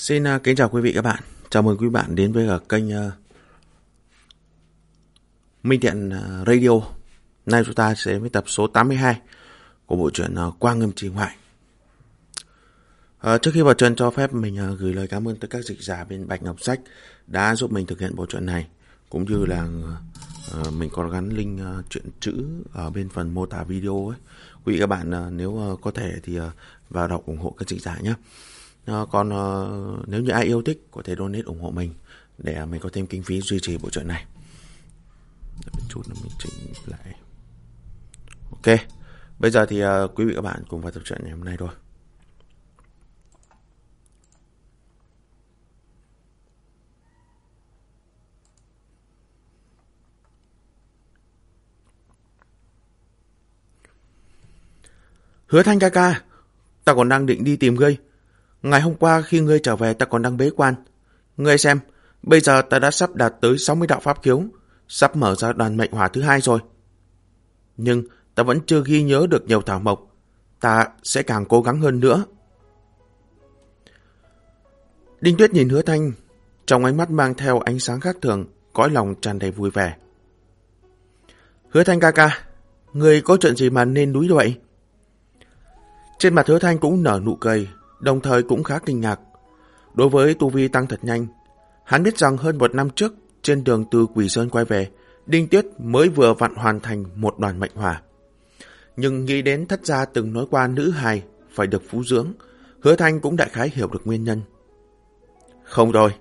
Xin uh, kính chào quý vị các bạn. Chào mừng quý bạn đến với uh, kênh uh, Minh Thiện uh, Radio. Nay chúng ta sẽ với tập số 82 của bộ truyện uh, Quang Ngâm Trì Ngoại. Uh, trước khi vào truyện cho phép mình uh, gửi lời cảm ơn tới các dịch giả bên Bạch Ngọc Sách đã giúp mình thực hiện bộ truyện này. Cũng như là uh, mình còn gắn link uh, truyện chữ ở bên phần mô tả video ấy. Quý vị các bạn uh, nếu uh, có thể thì uh, vào đọc ủng hộ các dịch giả nhé. À, còn ờ, nếu như ai yêu thích có thể donate ủng hộ mình để à, mình có thêm kinh phí duy trì bộ truyện này. Để chút nữa mình chỉnh lại. Ok, bây giờ thì ờ, quý vị các bạn cùng vào tập truyện ngày hôm nay thôi. Hứa Thanh ca ca, ta còn đang định đi tìm ngươi. Ngày hôm qua khi ngươi trở về ta còn đang bế quan. Ngươi xem, bây giờ ta đã sắp đạt tới 60 đạo pháp khiếu, sắp mở ra đoàn mệnh hỏa thứ hai rồi. Nhưng ta vẫn chưa ghi nhớ được nhiều thảo mộc. Ta sẽ càng cố gắng hơn nữa. Đinh Tuyết nhìn hứa thanh, trong ánh mắt mang theo ánh sáng khác thường, cõi lòng tràn đầy vui vẻ. Hứa thanh ca ca, người có chuyện gì mà nên núi vậy? Trên mặt hứa thanh cũng nở nụ cười, đồng thời cũng khá kinh ngạc. Đối với tu vi tăng thật nhanh, hắn biết rằng hơn một năm trước, trên đường từ Quỷ Sơn quay về, Đinh Tuyết mới vừa vặn hoàn thành một đoàn mệnh hỏa. Nhưng nghĩ đến thất gia từng nói qua nữ hài phải được phú dưỡng, hứa thanh cũng đại khái hiểu được nguyên nhân. Không rồi.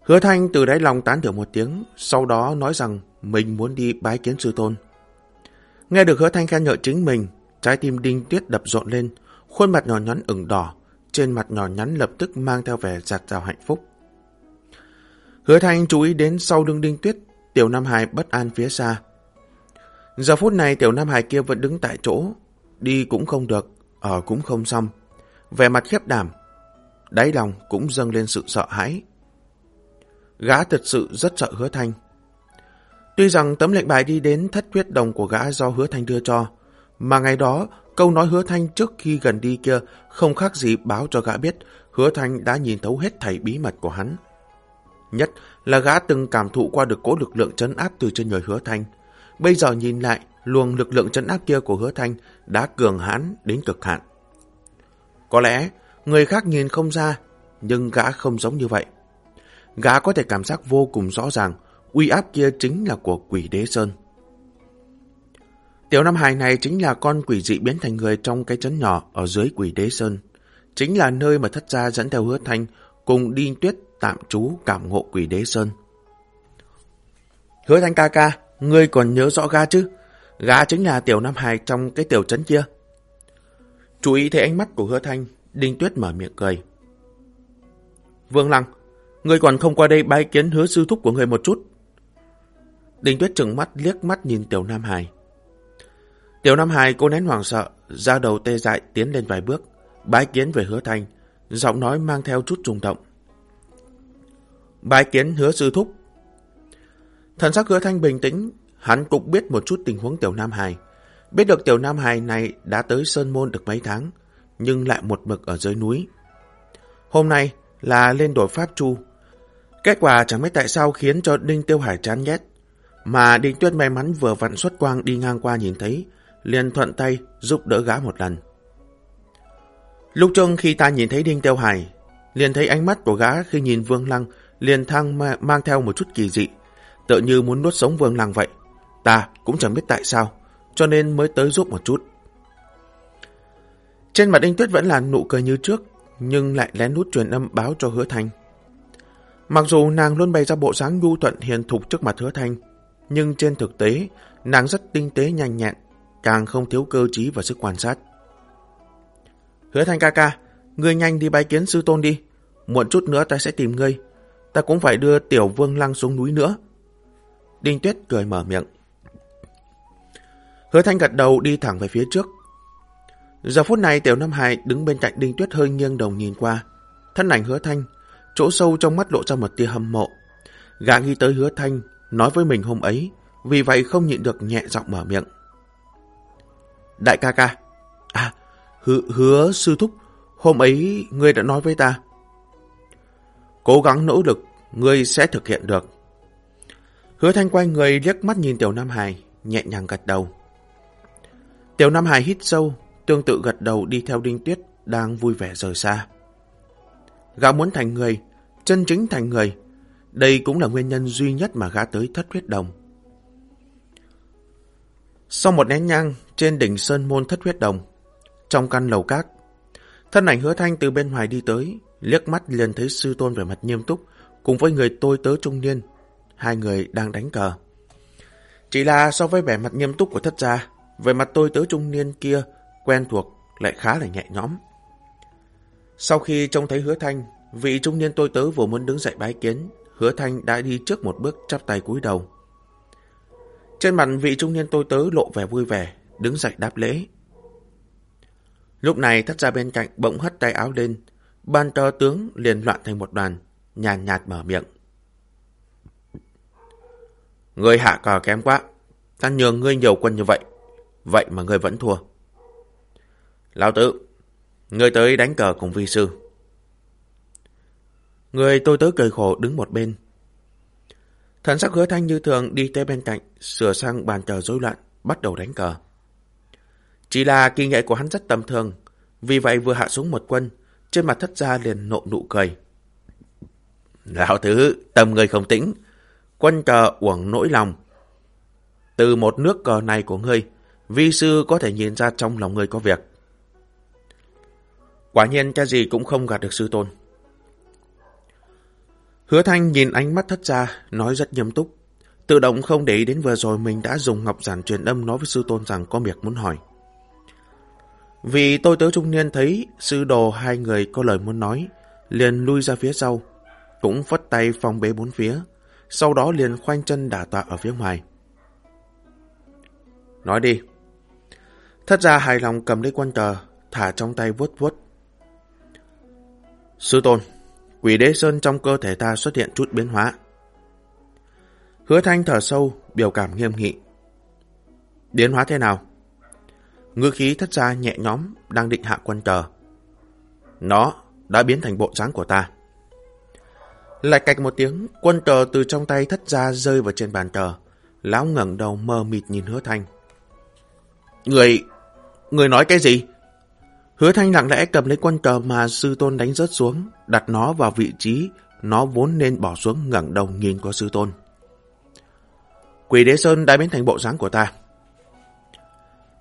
Hứa thanh từ đáy lòng tán thưởng một tiếng, sau đó nói rằng mình muốn đi bái kiến sư tôn. Nghe được hứa thanh khen ngợi chính mình, trái tim đinh tuyết đập rộn lên, khuôn mặt nhỏ nhắn ửng đỏ, trên mặt nhỏ nhắn lập tức mang theo vẻ giặt rào hạnh phúc. Hứa thanh chú ý đến sau lưng đinh tuyết, tiểu Nam Hải bất an phía xa. Giờ phút này tiểu Nam Hải kia vẫn đứng tại chỗ, đi cũng không được, ở cũng không xong. Vẻ mặt khiếp đảm, đáy lòng cũng dâng lên sự sợ hãi. Gã thật sự rất sợ hứa thanh. Tuy rằng tấm lệnh bài đi đến thất huyết đồng của gã do hứa thanh đưa cho, mà ngày đó câu nói hứa thanh trước khi gần đi kia không khác gì báo cho gã biết hứa thanh đã nhìn thấu hết thảy bí mật của hắn. Nhất là gã từng cảm thụ qua được cố lực lượng chấn áp từ trên người hứa thanh. Bây giờ nhìn lại, luồng lực lượng chấn áp kia của hứa thanh đã cường hãn đến cực hạn. Có lẽ, người khác nhìn không ra, nhưng gã không giống như vậy. Gã có thể cảm giác vô cùng rõ ràng, uy áp kia chính là của quỷ đế sơn. Tiểu Nam Hải này chính là con quỷ dị biến thành người trong cái trấn nhỏ ở dưới quỷ đế sơn. Chính là nơi mà thất gia dẫn theo hứa thanh cùng đi tuyết tạm trú cảm ngộ quỷ đế sơn. Hứa thanh ca ca, ngươi còn nhớ rõ ga chứ? Gã chính là tiểu Nam Hải trong cái tiểu trấn kia. Chú ý thấy ánh mắt của hứa thanh, Đinh Tuyết mở miệng cười. Vương Lăng, ngươi còn không qua đây bái kiến hứa sư thúc của ngươi một chút. Đinh Tuyết trừng mắt liếc mắt nhìn tiểu Nam Hải. Tiểu Nam Hải cô nén hoàng sợ, ra đầu tê dại tiến lên vài bước, bái kiến về hứa thanh, giọng nói mang theo chút trùng động. Bái kiến hứa sư thúc. Thần sắc hứa thanh bình tĩnh, hắn cũng biết một chút tình huống tiểu Nam Hải. Biết được tiểu Nam Hải này đã tới Sơn Môn được mấy tháng, nhưng lại một mực ở dưới núi. Hôm nay là lên đổi Pháp Chu. Kết quả chẳng biết tại sao khiến cho Đinh Tiêu Hải chán ghét. Mà Đinh Tuyết may mắn vừa vặn xuất quang đi ngang qua nhìn thấy, liền thuận tay giúp đỡ gã một lần. Lúc trông khi ta nhìn thấy Đinh Tiêu Hải, liền thấy ánh mắt của gã khi nhìn Vương Lăng liền thang mang theo một chút kỳ dị, tự như muốn nuốt sống Vương Lăng vậy. Ta cũng chẳng biết tại sao, cho nên mới tới giúp một chút. Trên mặt Đinh Tuyết vẫn là nụ cười như trước, nhưng lại lén nút truyền âm báo cho Hứa Thanh. Mặc dù nàng luôn bày ra bộ dáng nhu thuận hiền thục trước mặt Hứa Thanh, nhưng trên thực tế, nàng rất tinh tế nhanh nhẹn, càng không thiếu cơ trí và sức quan sát. Hứa Thanh ca ca, ngươi nhanh đi bái kiến sư tôn đi, muộn chút nữa ta sẽ tìm ngươi, ta cũng phải đưa tiểu vương lăng xuống núi nữa. Đinh Tuyết cười mở miệng. Hứa Thanh gật đầu đi thẳng về phía trước. Giờ phút này Tiểu Nam Hải đứng bên cạnh Đinh Tuyết hơi nghiêng đầu nhìn qua. Thân ảnh Hứa Thanh, chỗ sâu trong mắt lộ ra một tia hâm mộ. Gã nghĩ tới Hứa Thanh, nói với mình hôm ấy, vì vậy không nhịn được nhẹ giọng mở miệng. Đại ca ca, à, hứa, hứa sư thúc, hôm ấy ngươi đã nói với ta, Cố gắng nỗ lực, ngươi sẽ thực hiện được. Hứa Thanh quay người liếc mắt nhìn Tiểu Nam Hải, nhẹ nhàng gật đầu. Tiểu Nam Hải hít sâu, tương tự gật đầu đi theo Đinh Tuyết đang vui vẻ rời xa. Gã muốn thành người, chân chính thành người. Đây cũng là nguyên nhân duy nhất mà gã tới thất huyết đồng. Sau một nén nhang, trên đỉnh Sơn Môn thất huyết đồng, trong căn lầu cát, thân ảnh hứa thanh từ bên ngoài đi tới, liếc mắt liền thấy sư tôn về mặt nghiêm túc, cùng với người tôi tớ trung niên, hai người đang đánh cờ. Chỉ là so với vẻ mặt nghiêm túc của thất gia, về mặt tôi tớ trung niên kia quen thuộc lại khá là nhẹ nhõm. Sau khi trông thấy hứa thanh, vị trung niên tôi tớ vừa muốn đứng dậy bái kiến, hứa thanh đã đi trước một bước chắp tay cúi đầu. Trên mặt vị trung niên tôi tớ lộ vẻ vui vẻ, đứng dậy đáp lễ. Lúc này thất gia bên cạnh bỗng hất tay áo lên, ban cho tướng liền loạn thành một đoàn, nhàn nhạt, nhạt mở miệng. Ngươi hạ cờ kém quá, ta nhường ngươi nhiều quân như vậy, vậy mà ngươi vẫn thua. Lão tử, ngươi tới đánh cờ cùng vi sư. Người tôi tới cười khổ đứng một bên. Thần sắc hứa thanh như thường đi tới bên cạnh, sửa sang bàn cờ rối loạn, bắt đầu đánh cờ. Chỉ là kỳ nghệ của hắn rất tầm thường, vì vậy vừa hạ xuống một quân, trên mặt thất gia liền nộ nụ cười. Lão thứ, tâm người không tĩnh, quân cờ uổng nỗi lòng. Từ một nước cờ này của ngươi, vi sư có thể nhìn ra trong lòng ngươi có việc. Quả nhiên cái gì cũng không gạt được sư tôn. Hứa Thanh nhìn ánh mắt thất gia, nói rất nghiêm túc. Tự động không để ý đến vừa rồi mình đã dùng ngọc giản truyền âm nói với sư tôn rằng có việc muốn hỏi. Vì tôi tớ trung niên thấy sư đồ hai người có lời muốn nói, liền lui ra phía sau, cũng phất tay phòng bế bốn phía, sau đó liền khoanh chân đả tọa ở phía ngoài. Nói đi. Thất gia hài lòng cầm lấy quan cờ thả trong tay vuốt vuốt. Sư tôn, quỷ đế sơn trong cơ thể ta xuất hiện chút biến hóa. Hứa thanh thở sâu, biểu cảm nghiêm nghị. Biến hóa thế nào? Ngư khí thất gia nhẹ nhóm đang định hạ quân tờ. Nó đã biến thành bộ dáng của ta. Lại cạch một tiếng, quân tờ từ trong tay thất gia rơi vào trên bàn tờ. Lão ngẩng đầu mơ mịt nhìn hứa thanh. Người... Người nói cái gì? Hứa thanh lặng lẽ cầm lấy quân tờ mà sư tôn đánh rớt xuống, đặt nó vào vị trí nó vốn nên bỏ xuống ngẩng đầu nhìn qua sư tôn. Quỷ đế sơn đã biến thành bộ dáng của ta.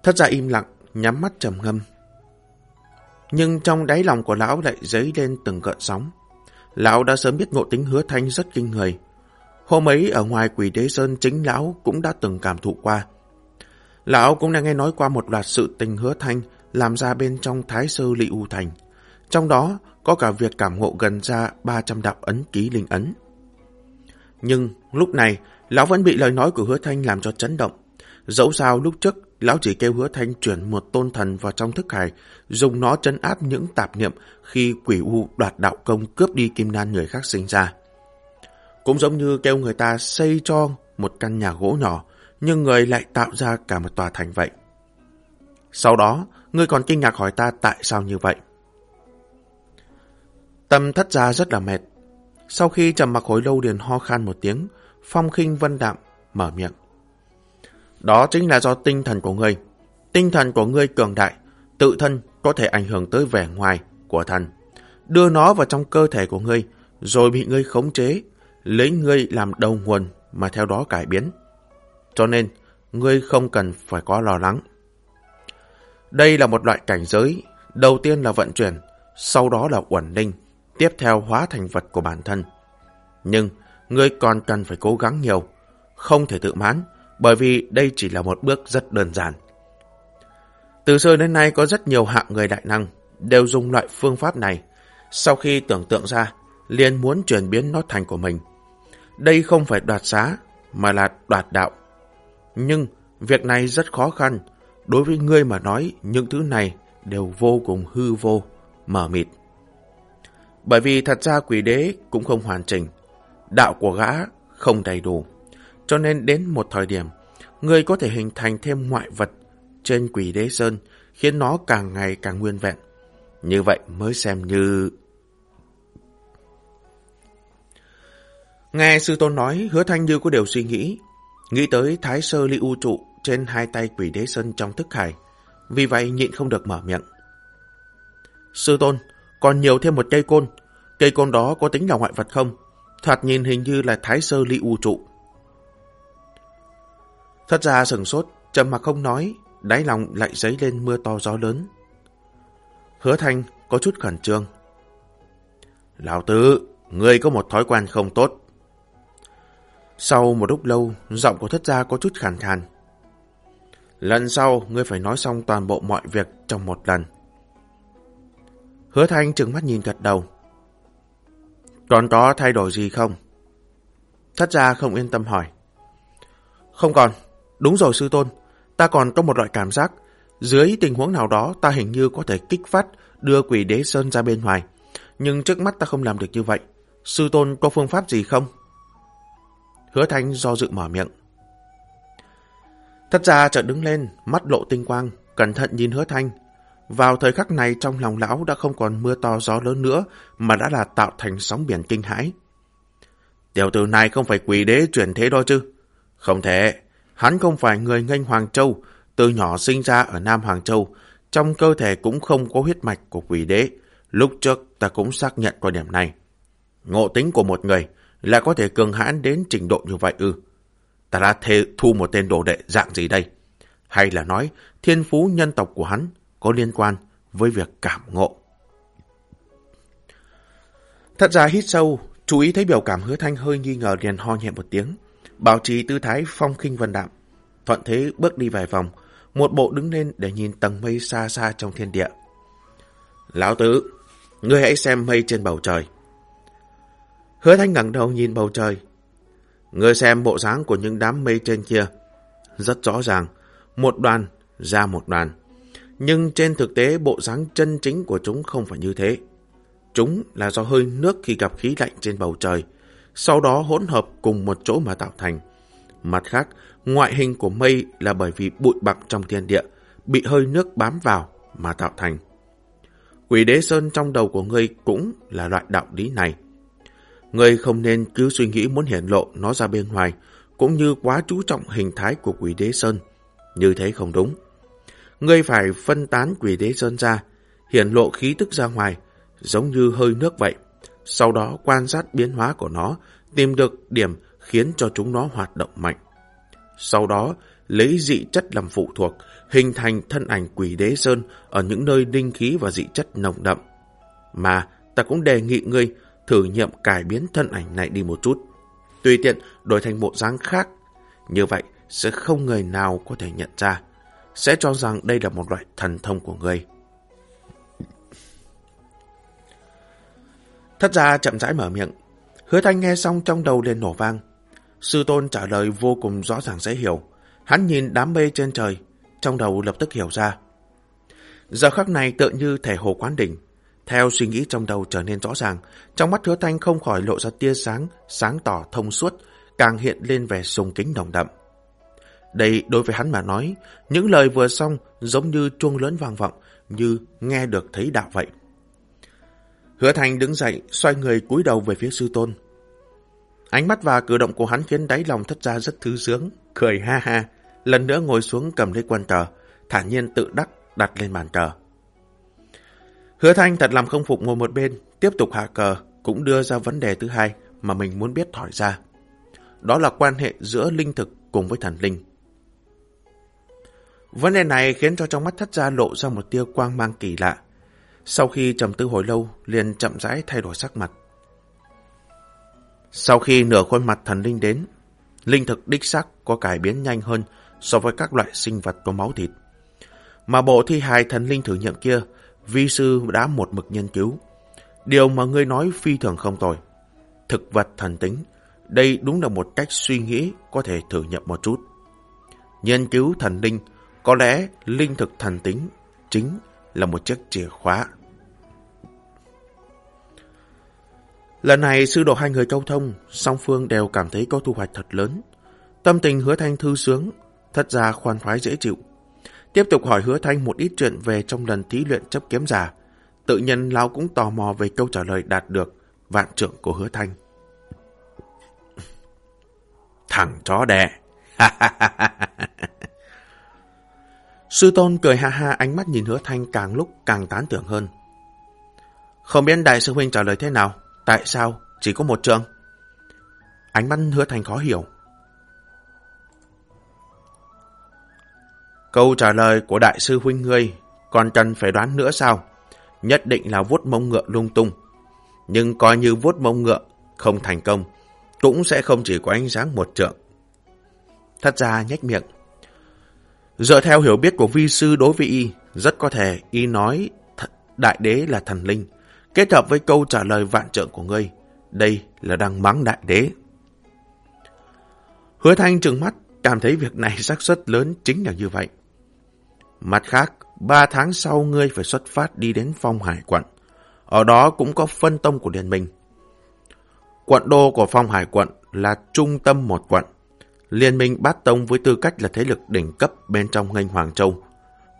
Thất gia im lặng, nhắm mắt trầm ngâm. Nhưng trong đáy lòng của lão lại dấy lên từng gợn sóng. Lão đã sớm biết ngộ tính hứa thanh rất kinh người. Hôm ấy ở ngoài quỷ đế sơn chính lão cũng đã từng cảm thụ qua. Lão cũng đã nghe nói qua một loạt sự tình hứa thanh làm ra bên trong thái sơ lị u thành. Trong đó có cả việc cảm ngộ gần ra 300 đạo ấn ký linh ấn. Nhưng lúc này, lão vẫn bị lời nói của hứa thanh làm cho chấn động. Dẫu sao lúc trước, lão chỉ kêu hứa thanh chuyển một tôn thần vào trong thức hải, dùng nó trấn áp những tạp niệm khi quỷ u đoạt đạo công cướp đi kim nan người khác sinh ra. Cũng giống như kêu người ta xây cho một căn nhà gỗ nhỏ, nhưng người lại tạo ra cả một tòa thành vậy. Sau đó, ngươi còn kinh ngạc hỏi ta tại sao như vậy. Tâm thất ra rất là mệt. Sau khi trầm mặc hồi lâu liền ho khan một tiếng, phong khinh vân đạm, mở miệng. Đó chính là do tinh thần của ngươi. Tinh thần của ngươi cường đại, tự thân có thể ảnh hưởng tới vẻ ngoài của thần. Đưa nó vào trong cơ thể của ngươi, rồi bị ngươi khống chế, lấy ngươi làm đầu nguồn mà theo đó cải biến. Cho nên, ngươi không cần phải có lo lắng. Đây là một loại cảnh giới, đầu tiên là vận chuyển, sau đó là ổn định, tiếp theo hóa thành vật của bản thân. Nhưng, ngươi còn cần phải cố gắng nhiều, không thể tự mãn, bởi vì đây chỉ là một bước rất đơn giản. Từ xưa đến nay có rất nhiều hạng người đại năng đều dùng loại phương pháp này. Sau khi tưởng tượng ra, liền muốn chuyển biến nó thành của mình. Đây không phải đoạt xá, mà là đoạt đạo. Nhưng việc này rất khó khăn. Đối với ngươi mà nói, những thứ này đều vô cùng hư vô, mờ mịt. Bởi vì thật ra quỷ đế cũng không hoàn chỉnh. Đạo của gã không đầy đủ. Cho nên đến một thời điểm, người có thể hình thành thêm ngoại vật trên quỷ đế sơn, khiến nó càng ngày càng nguyên vẹn. Như vậy mới xem như... Nghe sư tôn nói, hứa thanh như có điều suy nghĩ. Nghĩ tới thái sơ ly u trụ trên hai tay quỷ đế sơn trong thức hải. Vì vậy nhịn không được mở miệng. Sư tôn, còn nhiều thêm một cây côn. Cây côn đó có tính là ngoại vật không? Thoạt nhìn hình như là thái sơ ly u trụ. Thật ra sừng sốt, trầm mặc không nói, đáy lòng lại dấy lên mưa to gió lớn. Hứa thanh có chút khẩn trương. Lão tứ, ngươi có một thói quen không tốt. Sau một lúc lâu, giọng của thất gia có chút khàn khàn. Lần sau, ngươi phải nói xong toàn bộ mọi việc trong một lần. Hứa thanh trừng mắt nhìn gật đầu. Còn có thay đổi gì không? Thất gia không yên tâm hỏi. Không còn. Đúng rồi sư tôn. Ta còn có một loại cảm giác. Dưới tình huống nào đó ta hình như có thể kích phát đưa quỷ đế sơn ra bên ngoài. Nhưng trước mắt ta không làm được như vậy. Sư tôn có phương pháp gì không? Hứa thanh do dự mở miệng. Thất gia chợt đứng lên, mắt lộ tinh quang, cẩn thận nhìn hứa thanh. Vào thời khắc này trong lòng lão đã không còn mưa to gió lớn nữa, mà đã là tạo thành sóng biển kinh hãi. Tiểu tử này không phải quỷ đế chuyển thế đó chứ? Không thể, hắn không phải người nghênh Hoàng Châu, từ nhỏ sinh ra ở Nam Hoàng Châu, trong cơ thể cũng không có huyết mạch của quỷ đế. Lúc trước ta cũng xác nhận qua điểm này. Ngộ tính của một người là có thể cường hãn đến trình độ như vậy ư. Ta đã thề thu một tên đồ đệ dạng gì đây? Hay là nói thiên phú nhân tộc của hắn có liên quan với việc cảm ngộ? Thật ra hít sâu, chú ý thấy biểu cảm hứa thanh hơi nghi ngờ liền ho nhẹ một tiếng. Bảo trì tư thái phong khinh vân đạm. Thuận thế bước đi vài vòng, một bộ đứng lên để nhìn tầng mây xa xa trong thiên địa. Lão tứ, ngươi hãy xem mây trên bầu trời. Hứa thanh ngẩng đầu nhìn bầu trời. Ngươi xem bộ dáng của những đám mây trên kia. Rất rõ ràng, một đoàn ra một đoàn. Nhưng trên thực tế bộ dáng chân chính của chúng không phải như thế. Chúng là do hơi nước khi gặp khí lạnh trên bầu trời, sau đó hỗn hợp cùng một chỗ mà tạo thành. Mặt khác, ngoại hình của mây là bởi vì bụi bặm trong thiên địa bị hơi nước bám vào mà tạo thành. Quỷ đế sơn trong đầu của ngươi cũng là loại đạo lý này. Ngươi không nên cứ suy nghĩ muốn hiển lộ nó ra bên ngoài, cũng như quá chú trọng hình thái của quỷ đế sơn. Như thế không đúng. Ngươi phải phân tán quỷ đế sơn ra, hiển lộ khí tức ra ngoài, giống như hơi nước vậy. Sau đó quan sát biến hóa của nó, tìm được điểm khiến cho chúng nó hoạt động mạnh. Sau đó, lấy dị chất làm phụ thuộc, hình thành thân ảnh quỷ đế sơn ở những nơi đinh khí và dị chất nồng đậm. Mà ta cũng đề nghị ngươi thử nghiệm cải biến thân ảnh này đi một chút. Tùy tiện đổi thành bộ dáng khác. Như vậy sẽ không người nào có thể nhận ra. Sẽ cho rằng đây là một loại thần thông của ngươi. Thất ra chậm rãi mở miệng. Hứa thanh nghe xong trong đầu liền nổ vang. Sư tôn trả lời vô cùng rõ ràng dễ hiểu. Hắn nhìn đám mây trên trời, trong đầu lập tức hiểu ra. Giờ khắc này tựa như thể hồ quán đỉnh. Theo suy nghĩ trong đầu trở nên rõ ràng, trong mắt hứa thanh không khỏi lộ ra tia sáng, sáng tỏ thông suốt, càng hiện lên vẻ sùng kính đồng đậm. Đây đối với hắn mà nói, những lời vừa xong giống như chuông lớn vang vọng, như nghe được thấy đạo vậy. Hứa Thanh đứng dậy, xoay người cúi đầu về phía sư tôn. Ánh mắt và cử động của hắn khiến đáy lòng thất ra rất thư sướng, cười ha ha, lần nữa ngồi xuống cầm lấy quan tờ, thản nhiên tự đắc đặt lên bàn cờ. Hứa Thanh thật làm không phục ngồi một bên, tiếp tục hạ cờ, cũng đưa ra vấn đề thứ hai mà mình muốn biết hỏi ra. Đó là quan hệ giữa linh thực cùng với thần linh. Vấn đề này khiến cho trong mắt thất gia lộ ra một tia quang mang kỳ lạ. Sau khi trầm tư hồi lâu, liền chậm rãi thay đổi sắc mặt. Sau khi nửa khuôn mặt thần linh đến, linh thực đích sắc có cải biến nhanh hơn so với các loại sinh vật có máu thịt. Mà bộ thi hài thần linh thử nghiệm kia, vi sư đã một mực nghiên cứu. Điều mà ngươi nói phi thường không tồi. Thực vật thần tính, đây đúng là một cách suy nghĩ có thể thử nghiệm một chút. Nghiên cứu thần linh, có lẽ linh thực thần tính chính là một chiếc chìa khóa. Lần này sư đồ hai người câu thông, song phương đều cảm thấy có thu hoạch thật lớn. Tâm tình hứa thanh thư sướng, thật ra khoan khoái dễ chịu. Tiếp tục hỏi hứa thanh một ít chuyện về trong lần thí luyện chấp kiếm giả. Tự nhiên Lão cũng tò mò về câu trả lời đạt được vạn trưởng của hứa thanh. Thằng chó đẻ. Sư tôn cười ha ha ánh mắt nhìn hứa thanh càng lúc càng tán tưởng hơn. Không biết đại sư huynh trả lời thế nào? Tại sao chỉ có một trường? Ánh mắt hứa thanh khó hiểu. Câu trả lời của đại sư huynh ngươi còn cần phải đoán nữa sao? Nhất định là vuốt mông ngựa lung tung. Nhưng coi như vuốt mông ngựa không thành công, cũng sẽ không chỉ có ánh sáng một trượng. Thật ra nhách miệng. Dựa theo hiểu biết của vi sư đối với y, rất có thể y nói đại đế là thần linh, kết hợp với câu trả lời vạn trượng của ngươi. Đây là đang mắng đại đế. Hứa thanh trừng mắt, cảm thấy việc này xác suất lớn chính là như vậy. Mặt khác, ba tháng sau ngươi phải xuất phát đi đến phong hải quận. Ở đó cũng có phân tông của Liên minh. Quận đô của phong hải quận là trung tâm một quận. Liên minh bát tông với tư cách là thế lực đỉnh cấp bên trong ngành Hoàng Châu.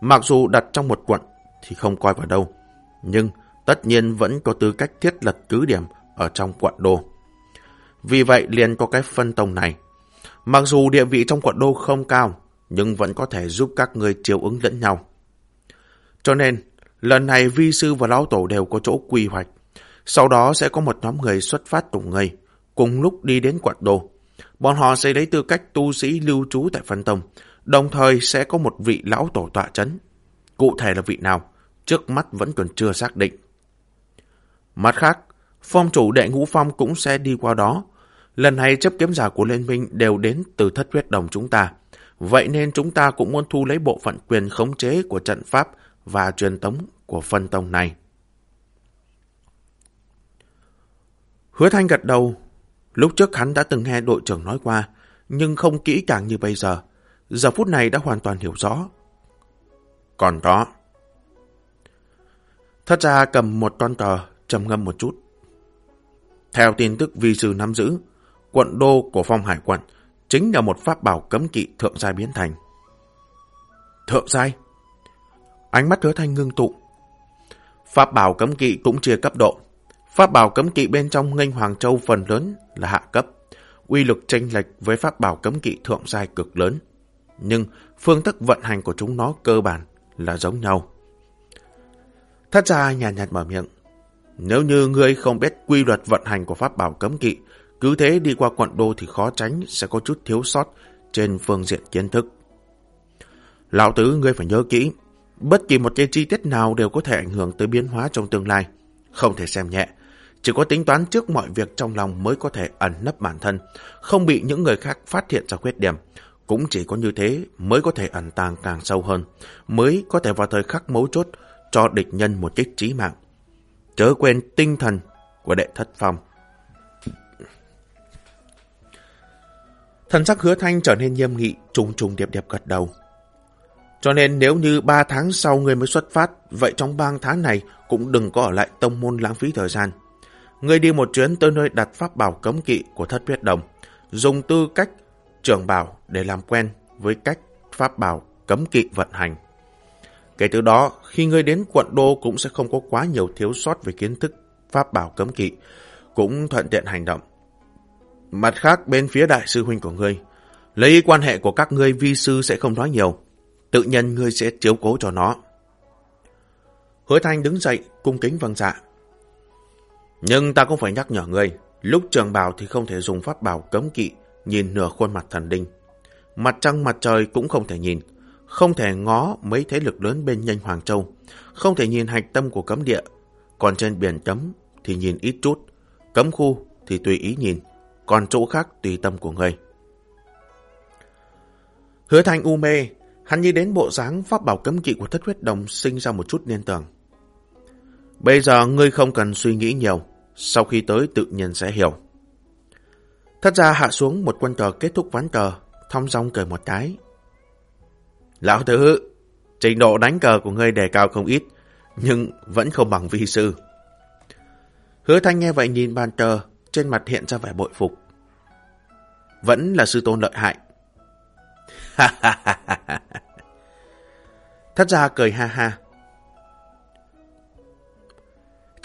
Mặc dù đặt trong một quận thì không coi vào đâu, nhưng tất nhiên vẫn có tư cách thiết lập cứ điểm ở trong quận đô. Vì vậy liền có cái phân tông này. Mặc dù địa vị trong quận đô không cao, nhưng vẫn có thể giúp các người chiều ứng lẫn nhau. Cho nên, lần này vi sư và lão tổ đều có chỗ quy hoạch. Sau đó sẽ có một nhóm người xuất phát cùng người, cùng lúc đi đến quận đô. Bọn họ sẽ lấy tư cách tu sĩ lưu trú tại phân tông, đồng thời sẽ có một vị lão tổ tọa chấn. Cụ thể là vị nào, trước mắt vẫn còn chưa xác định. Mặt khác, phong chủ đệ ngũ phong cũng sẽ đi qua đó. Lần này chấp kiếm giả của Liên minh đều đến từ thất huyết đồng chúng ta. Vậy nên chúng ta cũng muốn thu lấy bộ phận quyền khống chế của trận pháp và truyền tống của phân tông này. Hứa Thanh gật đầu. Lúc trước hắn đã từng nghe đội trưởng nói qua, nhưng không kỹ càng như bây giờ. Giờ phút này đã hoàn toàn hiểu rõ. Còn đó. Thất ra cầm một con tờ, trầm ngâm một chút. Theo tin tức vi sư nắm giữ, quận đô của phong hải quận chính là một pháp bảo cấm kỵ thượng giai biến thành. Thượng giai? Ánh mắt hứa thanh ngưng tụ. Pháp bảo cấm kỵ cũng chia cấp độ. Pháp bảo cấm kỵ bên trong nghênh Hoàng Châu phần lớn là hạ cấp. Uy lực tranh lệch với pháp bảo cấm kỵ thượng giai cực lớn. Nhưng phương thức vận hành của chúng nó cơ bản là giống nhau. Thất gia nhàn nhạt, nhạt mở miệng. Nếu như ngươi không biết quy luật vận hành của pháp bảo cấm kỵ, cứ thế đi qua quận đô thì khó tránh sẽ có chút thiếu sót trên phương diện kiến thức. Lão tứ ngươi phải nhớ kỹ, bất kỳ một cái chi tiết nào đều có thể ảnh hưởng tới biến hóa trong tương lai. Không thể xem nhẹ, chỉ có tính toán trước mọi việc trong lòng mới có thể ẩn nấp bản thân, không bị những người khác phát hiện ra khuyết điểm. Cũng chỉ có như thế mới có thể ẩn tàng càng sâu hơn, mới có thể vào thời khắc mấu chốt cho địch nhân một kích trí mạng. Chớ quên tinh thần của đệ thất phong. Thần sắc hứa thanh trở nên nghiêm nghị, trùng trùng điệp điệp gật đầu. Cho nên nếu như ba tháng sau người mới xuất phát, vậy trong ba tháng này cũng đừng có ở lại tông môn lãng phí thời gian. Người đi một chuyến tới nơi đặt pháp bảo cấm kỵ của thất huyết đồng, dùng tư cách trưởng bảo để làm quen với cách pháp bảo cấm kỵ vận hành. Kể từ đó, khi ngươi đến quận đô cũng sẽ không có quá nhiều thiếu sót về kiến thức pháp bảo cấm kỵ, cũng thuận tiện hành động. Mặt khác, bên phía đại sư huynh của ngươi, lấy quan hệ của các ngươi vi sư sẽ không nói nhiều, tự nhiên ngươi sẽ chiếu cố cho nó. Hứa Thanh đứng dậy, cung kính vâng dạ. Nhưng ta cũng phải nhắc nhở ngươi, lúc trường bào thì không thể dùng pháp bảo cấm kỵ, nhìn nửa khuôn mặt thần đinh. Mặt trăng mặt trời cũng không thể nhìn, không thể ngó mấy thế lực lớn bên nhanh Hoàng Châu, không thể nhìn hạch tâm của cấm địa, còn trên biển cấm thì nhìn ít chút, cấm khu thì tùy ý nhìn, còn chỗ khác tùy tâm của ngươi. Hứa Thanh u mê, hắn như đến bộ dáng pháp bảo cấm kỵ của thất huyết đồng sinh ra một chút liên tưởng. Bây giờ ngươi không cần suy nghĩ nhiều, sau khi tới tự nhiên sẽ hiểu. Thất ra hạ xuống một quân cờ kết thúc ván cờ, thong dong cười một cái. Lão tử, trình độ đánh cờ của ngươi đề cao không ít, nhưng vẫn không bằng vi sư. Hứa thanh nghe vậy nhìn bàn cờ, trên mặt hiện ra vẻ bội phục. Vẫn là sư tôn lợi hại. thất gia cười ha ha.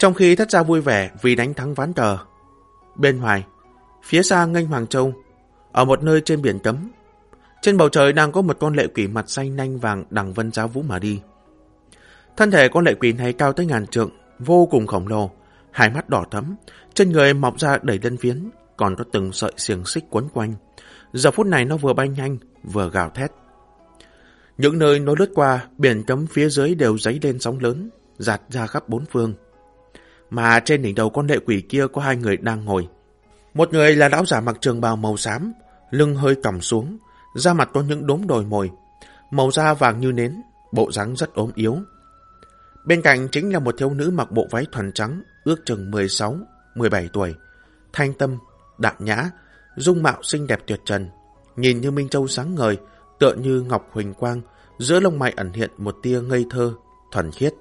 Trong khi thất gia vui vẻ vì đánh thắng ván cờ, bên ngoài, phía xa nghênh Hoàng Châu, Ở một nơi trên biển cấm, trên bầu trời đang có một con lệ quỷ mặt xanh nanh vàng đằng vân giáo vũ mà đi. Thân thể con lệ quỷ này cao tới ngàn trượng, vô cùng khổng lồ, hai mắt đỏ thấm, trên người mọc ra đầy lân phiến, còn có từng sợi xiềng xích quấn quanh. Giờ phút này nó vừa bay nhanh, vừa gào thét. Những nơi nó lướt qua, biển cấm phía dưới đều giấy lên sóng lớn, giạt ra khắp bốn phương. Mà trên đỉnh đầu con lệ quỷ kia có hai người đang ngồi. Một người là lão giả mặc trường bào màu xám, lưng hơi còng xuống, da mặt có những đốm đồi mồi, màu da vàng như nến, bộ dáng rất ốm yếu. Bên cạnh chính là một thiếu nữ mặc bộ váy thuần trắng, ước chừng 16, 17 tuổi, thanh tâm, đạm nhã, dung mạo xinh đẹp tuyệt trần, nhìn như Minh Châu sáng ngời, tựa như ngọc huỳnh quang, giữa lông mày ẩn hiện một tia ngây thơ, thuần khiết.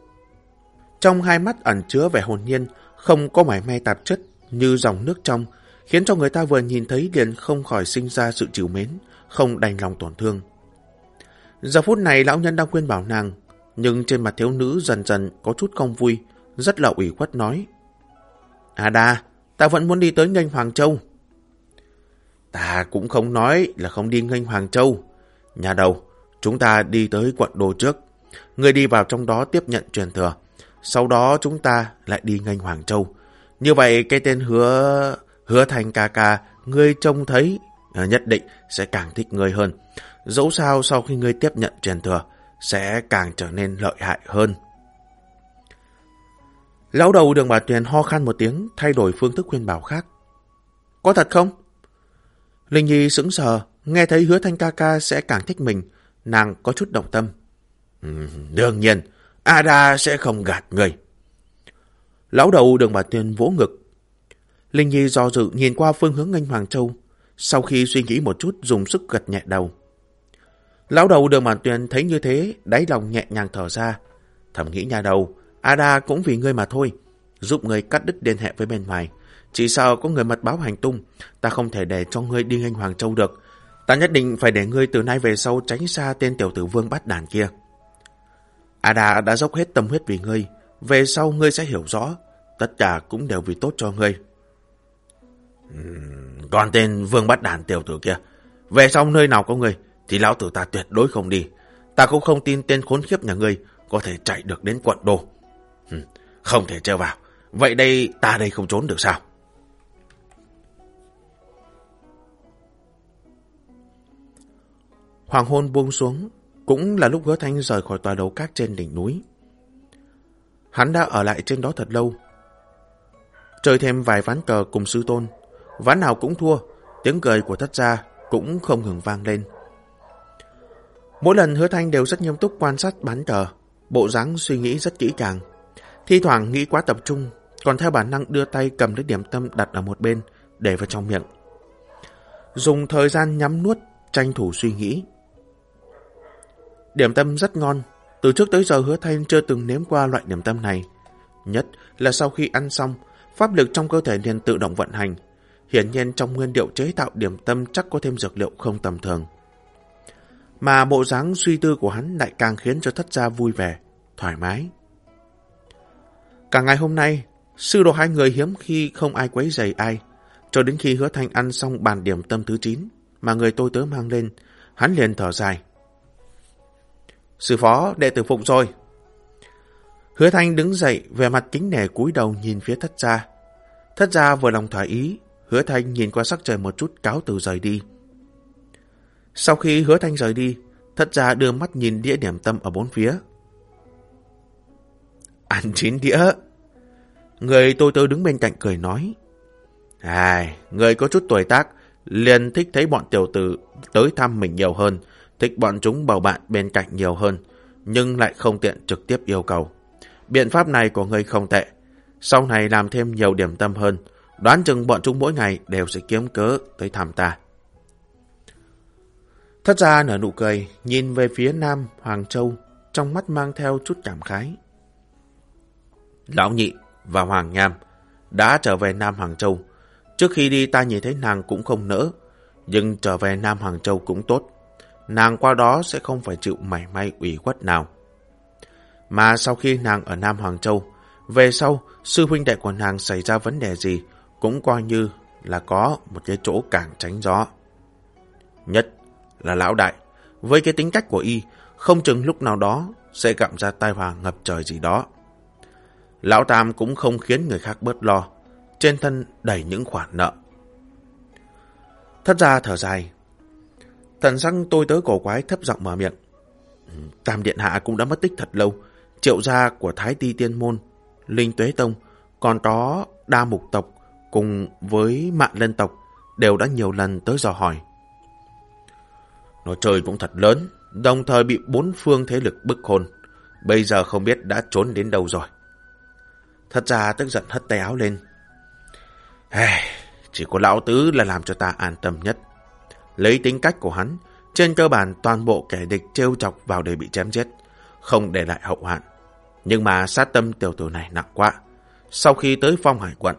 Trong hai mắt ẩn chứa vẻ hồn nhiên, không có mảy may tạp chất như dòng nước trong, khiến cho người ta vừa nhìn thấy liền không khỏi sinh ra sự chịu mến, không đành lòng tổn thương. Giờ phút này lão nhân đang khuyên bảo nàng, nhưng trên mặt thiếu nữ dần dần có chút không vui, rất là ủy khuất nói. À đà, ta vẫn muốn đi tới nghênh Hoàng Châu. Ta cũng không nói là không đi nghênh Hoàng Châu. Nhà đầu, chúng ta đi tới quận đồ trước. Người đi vào trong đó tiếp nhận truyền thừa. Sau đó chúng ta lại đi ngành Hoàng Châu. Như vậy cái tên hứa hứa thành ca ca, ngươi trông thấy à, nhất định sẽ càng thích ngươi hơn. Dẫu sao sau khi ngươi tiếp nhận truyền thừa, sẽ càng trở nên lợi hại hơn. Lão đầu đường bà Tuyền ho khan một tiếng, thay đổi phương thức khuyên bảo khác. Có thật không? Linh Nhi sững sờ, nghe thấy hứa thanh ca ca sẽ càng thích mình, nàng có chút động tâm. Ừ, đương nhiên, Ada sẽ không gạt người. Lão đầu đường bà tiên vỗ ngực. Linh Nhi do dự nhìn qua phương hướng anh Hoàng Châu, sau khi suy nghĩ một chút dùng sức gật nhẹ đầu. Lão đầu đường bà tiên thấy như thế, đáy lòng nhẹ nhàng thở ra. Thầm nghĩ nhà đầu, Ada cũng vì ngươi mà thôi, giúp ngươi cắt đứt liên hệ với bên ngoài. Chỉ sao có người mật báo hành tung, ta không thể để cho ngươi đi anh Hoàng Châu được. Ta nhất định phải để ngươi từ nay về sau tránh xa tên tiểu tử vương bắt đàn kia. Ada đã dốc hết tâm huyết vì ngươi, về sau ngươi sẽ hiểu rõ, tất cả cũng đều vì tốt cho ngươi. còn tên vương bắt đàn tiểu tử kia, về sau nơi nào có ngươi, thì lão tử ta tuyệt đối không đi. Ta cũng không tin tên khốn khiếp nhà ngươi có thể chạy được đến quận đô. Không thể treo vào. Vậy đây ta đây không trốn được sao? Hoàng hôn buông xuống, cũng là lúc hứa thanh rời khỏi tòa đầu cát trên đỉnh núi. Hắn đã ở lại trên đó thật lâu. Chơi thêm vài ván cờ cùng sư tôn, ván nào cũng thua, tiếng cười của thất gia cũng không ngừng vang lên. Mỗi lần hứa thanh đều rất nghiêm túc quan sát bán cờ, bộ dáng suy nghĩ rất kỹ càng. Thi thoảng nghĩ quá tập trung, còn theo bản năng đưa tay cầm lấy điểm tâm đặt ở một bên, để vào trong miệng. Dùng thời gian nhắm nuốt, tranh thủ suy nghĩ. Điểm tâm rất ngon, từ trước tới giờ hứa thanh chưa từng nếm qua loại điểm tâm này. Nhất là sau khi ăn xong, pháp lực trong cơ thể liền tự động vận hành. Hiển nhiên trong nguyên liệu chế tạo điểm tâm chắc có thêm dược liệu không tầm thường. Mà bộ dáng suy tư của hắn lại càng khiến cho thất gia vui vẻ, thoải mái. Cả ngày hôm nay, sư đồ hai người hiếm khi không ai quấy rầy ai, cho đến khi hứa thanh ăn xong bàn điểm tâm thứ 9 mà người tôi tớ mang lên, hắn liền thở dài. Sư phó, đệ tử phụng rồi. Hứa thanh đứng dậy, về mặt kính nể cúi đầu nhìn phía thất gia. Thất gia vừa lòng thỏa ý, hứa thanh nhìn qua sắc trời một chút cáo từ rời đi. Sau khi hứa thanh rời đi, thất gia đưa mắt nhìn đĩa điểm tâm ở bốn phía. Ăn chín đĩa. Người tôi tôi đứng bên cạnh cười nói. Ai, người có chút tuổi tác, liền thích thấy bọn tiểu tử tới thăm mình nhiều hơn, thích bọn chúng bầu bạn bên cạnh nhiều hơn, nhưng lại không tiện trực tiếp yêu cầu. Biện pháp này của ngươi không tệ. Sau này làm thêm nhiều điểm tâm hơn, đoán chừng bọn chúng mỗi ngày đều sẽ kiếm cớ tới thăm ta. Thất ra nở nụ cười, nhìn về phía nam Hoàng Châu, trong mắt mang theo chút cảm khái. Lão Nhị và Hoàng Nham đã trở về Nam Hoàng Châu. Trước khi đi ta nhìn thấy nàng cũng không nỡ, nhưng trở về Nam Hoàng Châu cũng tốt. Nàng qua đó sẽ không phải chịu mảy may ủy khuất nào. Mà sau khi nàng ở Nam Hoàng Châu, về sau sư huynh đệ của nàng xảy ra vấn đề gì cũng coi như là có một cái chỗ càng tránh gió. Nhất là lão đại, với cái tính cách của y, không chừng lúc nào đó sẽ gặm ra tai họa ngập trời gì đó. Lão Tam cũng không khiến người khác bớt lo, trên thân đầy những khoản nợ. Thất ra thở dài. Thần sắc tôi tới cổ quái thấp giọng mở miệng. Ừ, Tam Điện Hạ cũng đã mất tích thật lâu. Triệu gia của Thái Ti Tiên Môn, Linh Tuế Tông, còn có Đa Mục Tộc cùng với Mạng Lân Tộc đều đã nhiều lần tới dò hỏi. Nó chơi cũng thật lớn, đồng thời bị bốn phương thế lực bức hôn. Bây giờ không biết đã trốn đến đâu rồi. Thật ra tức giận hất tay áo lên. Hey, chỉ có lão tứ là làm cho ta an tâm nhất. Lấy tính cách của hắn, trên cơ bản toàn bộ kẻ địch trêu chọc vào đều bị chém chết, không để lại hậu hoạn. Nhưng mà sát tâm tiểu tử này nặng quá. Sau khi tới phong hải quận,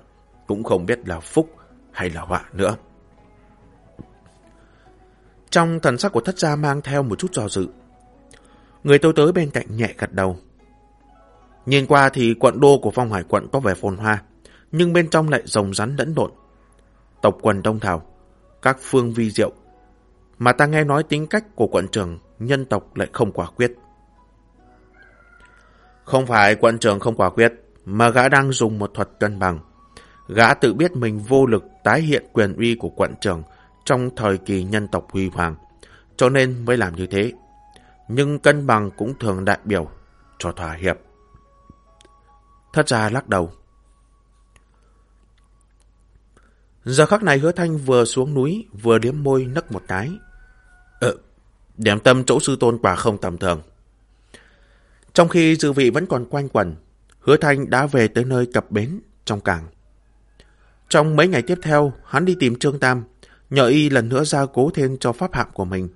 cũng không biết là phúc hay là họa nữa. Trong thần sắc của thất gia mang theo một chút do dự. Người tôi tới bên cạnh nhẹ gật đầu. Nhìn qua thì quận đô của phong hải quận có vẻ phồn hoa, nhưng bên trong lại rồng rắn lẫn lộn. Tộc quần đông thảo, các phương vi diệu. Mà ta nghe nói tính cách của quận trưởng nhân tộc lại không quả quyết. Không phải quận trưởng không quả quyết, mà gã đang dùng một thuật cân bằng. Gã tự biết mình vô lực tái hiện quyền uy của quận trưởng trong thời kỳ nhân tộc huy hoàng, cho nên mới làm như thế. Nhưng cân bằng cũng thường đại biểu cho thỏa hiệp. Thất ra lắc đầu. Giờ khắc này hứa thanh vừa xuống núi, vừa điếm môi nấc một cái. Ờ, điểm tâm chỗ sư tôn quả không tầm thường. Trong khi dư vị vẫn còn quanh quẩn, hứa thanh đã về tới nơi cập bến trong cảng. Trong mấy ngày tiếp theo, hắn đi tìm Trương Tam, nhờ y lần nữa ra cố thêm cho pháp hạng của mình.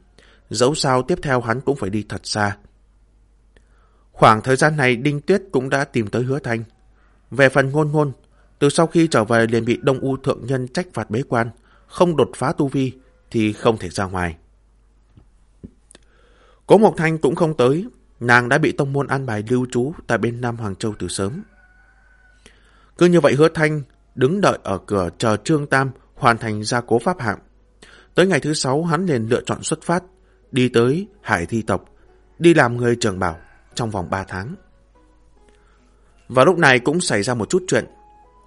Dẫu sao tiếp theo hắn cũng phải đi thật xa. Khoảng thời gian này Đinh Tuyết cũng đã tìm tới hứa thanh. Về phần ngôn ngôn, từ sau khi trở về liền bị Đông U Thượng Nhân trách phạt bế quan, không đột phá tu vi thì không thể ra ngoài. Cố Mộc Thanh cũng không tới, nàng đã bị tông môn an bài lưu trú tại bên Nam Hoàng Châu từ sớm. Cứ như vậy hứa Thanh đứng đợi ở cửa chờ Trương Tam hoàn thành gia cố pháp hạng. Tới ngày thứ sáu hắn liền lựa chọn xuất phát, đi tới Hải Thi Tộc, đi làm người trường bảo trong vòng 3 tháng. Và lúc này cũng xảy ra một chút chuyện.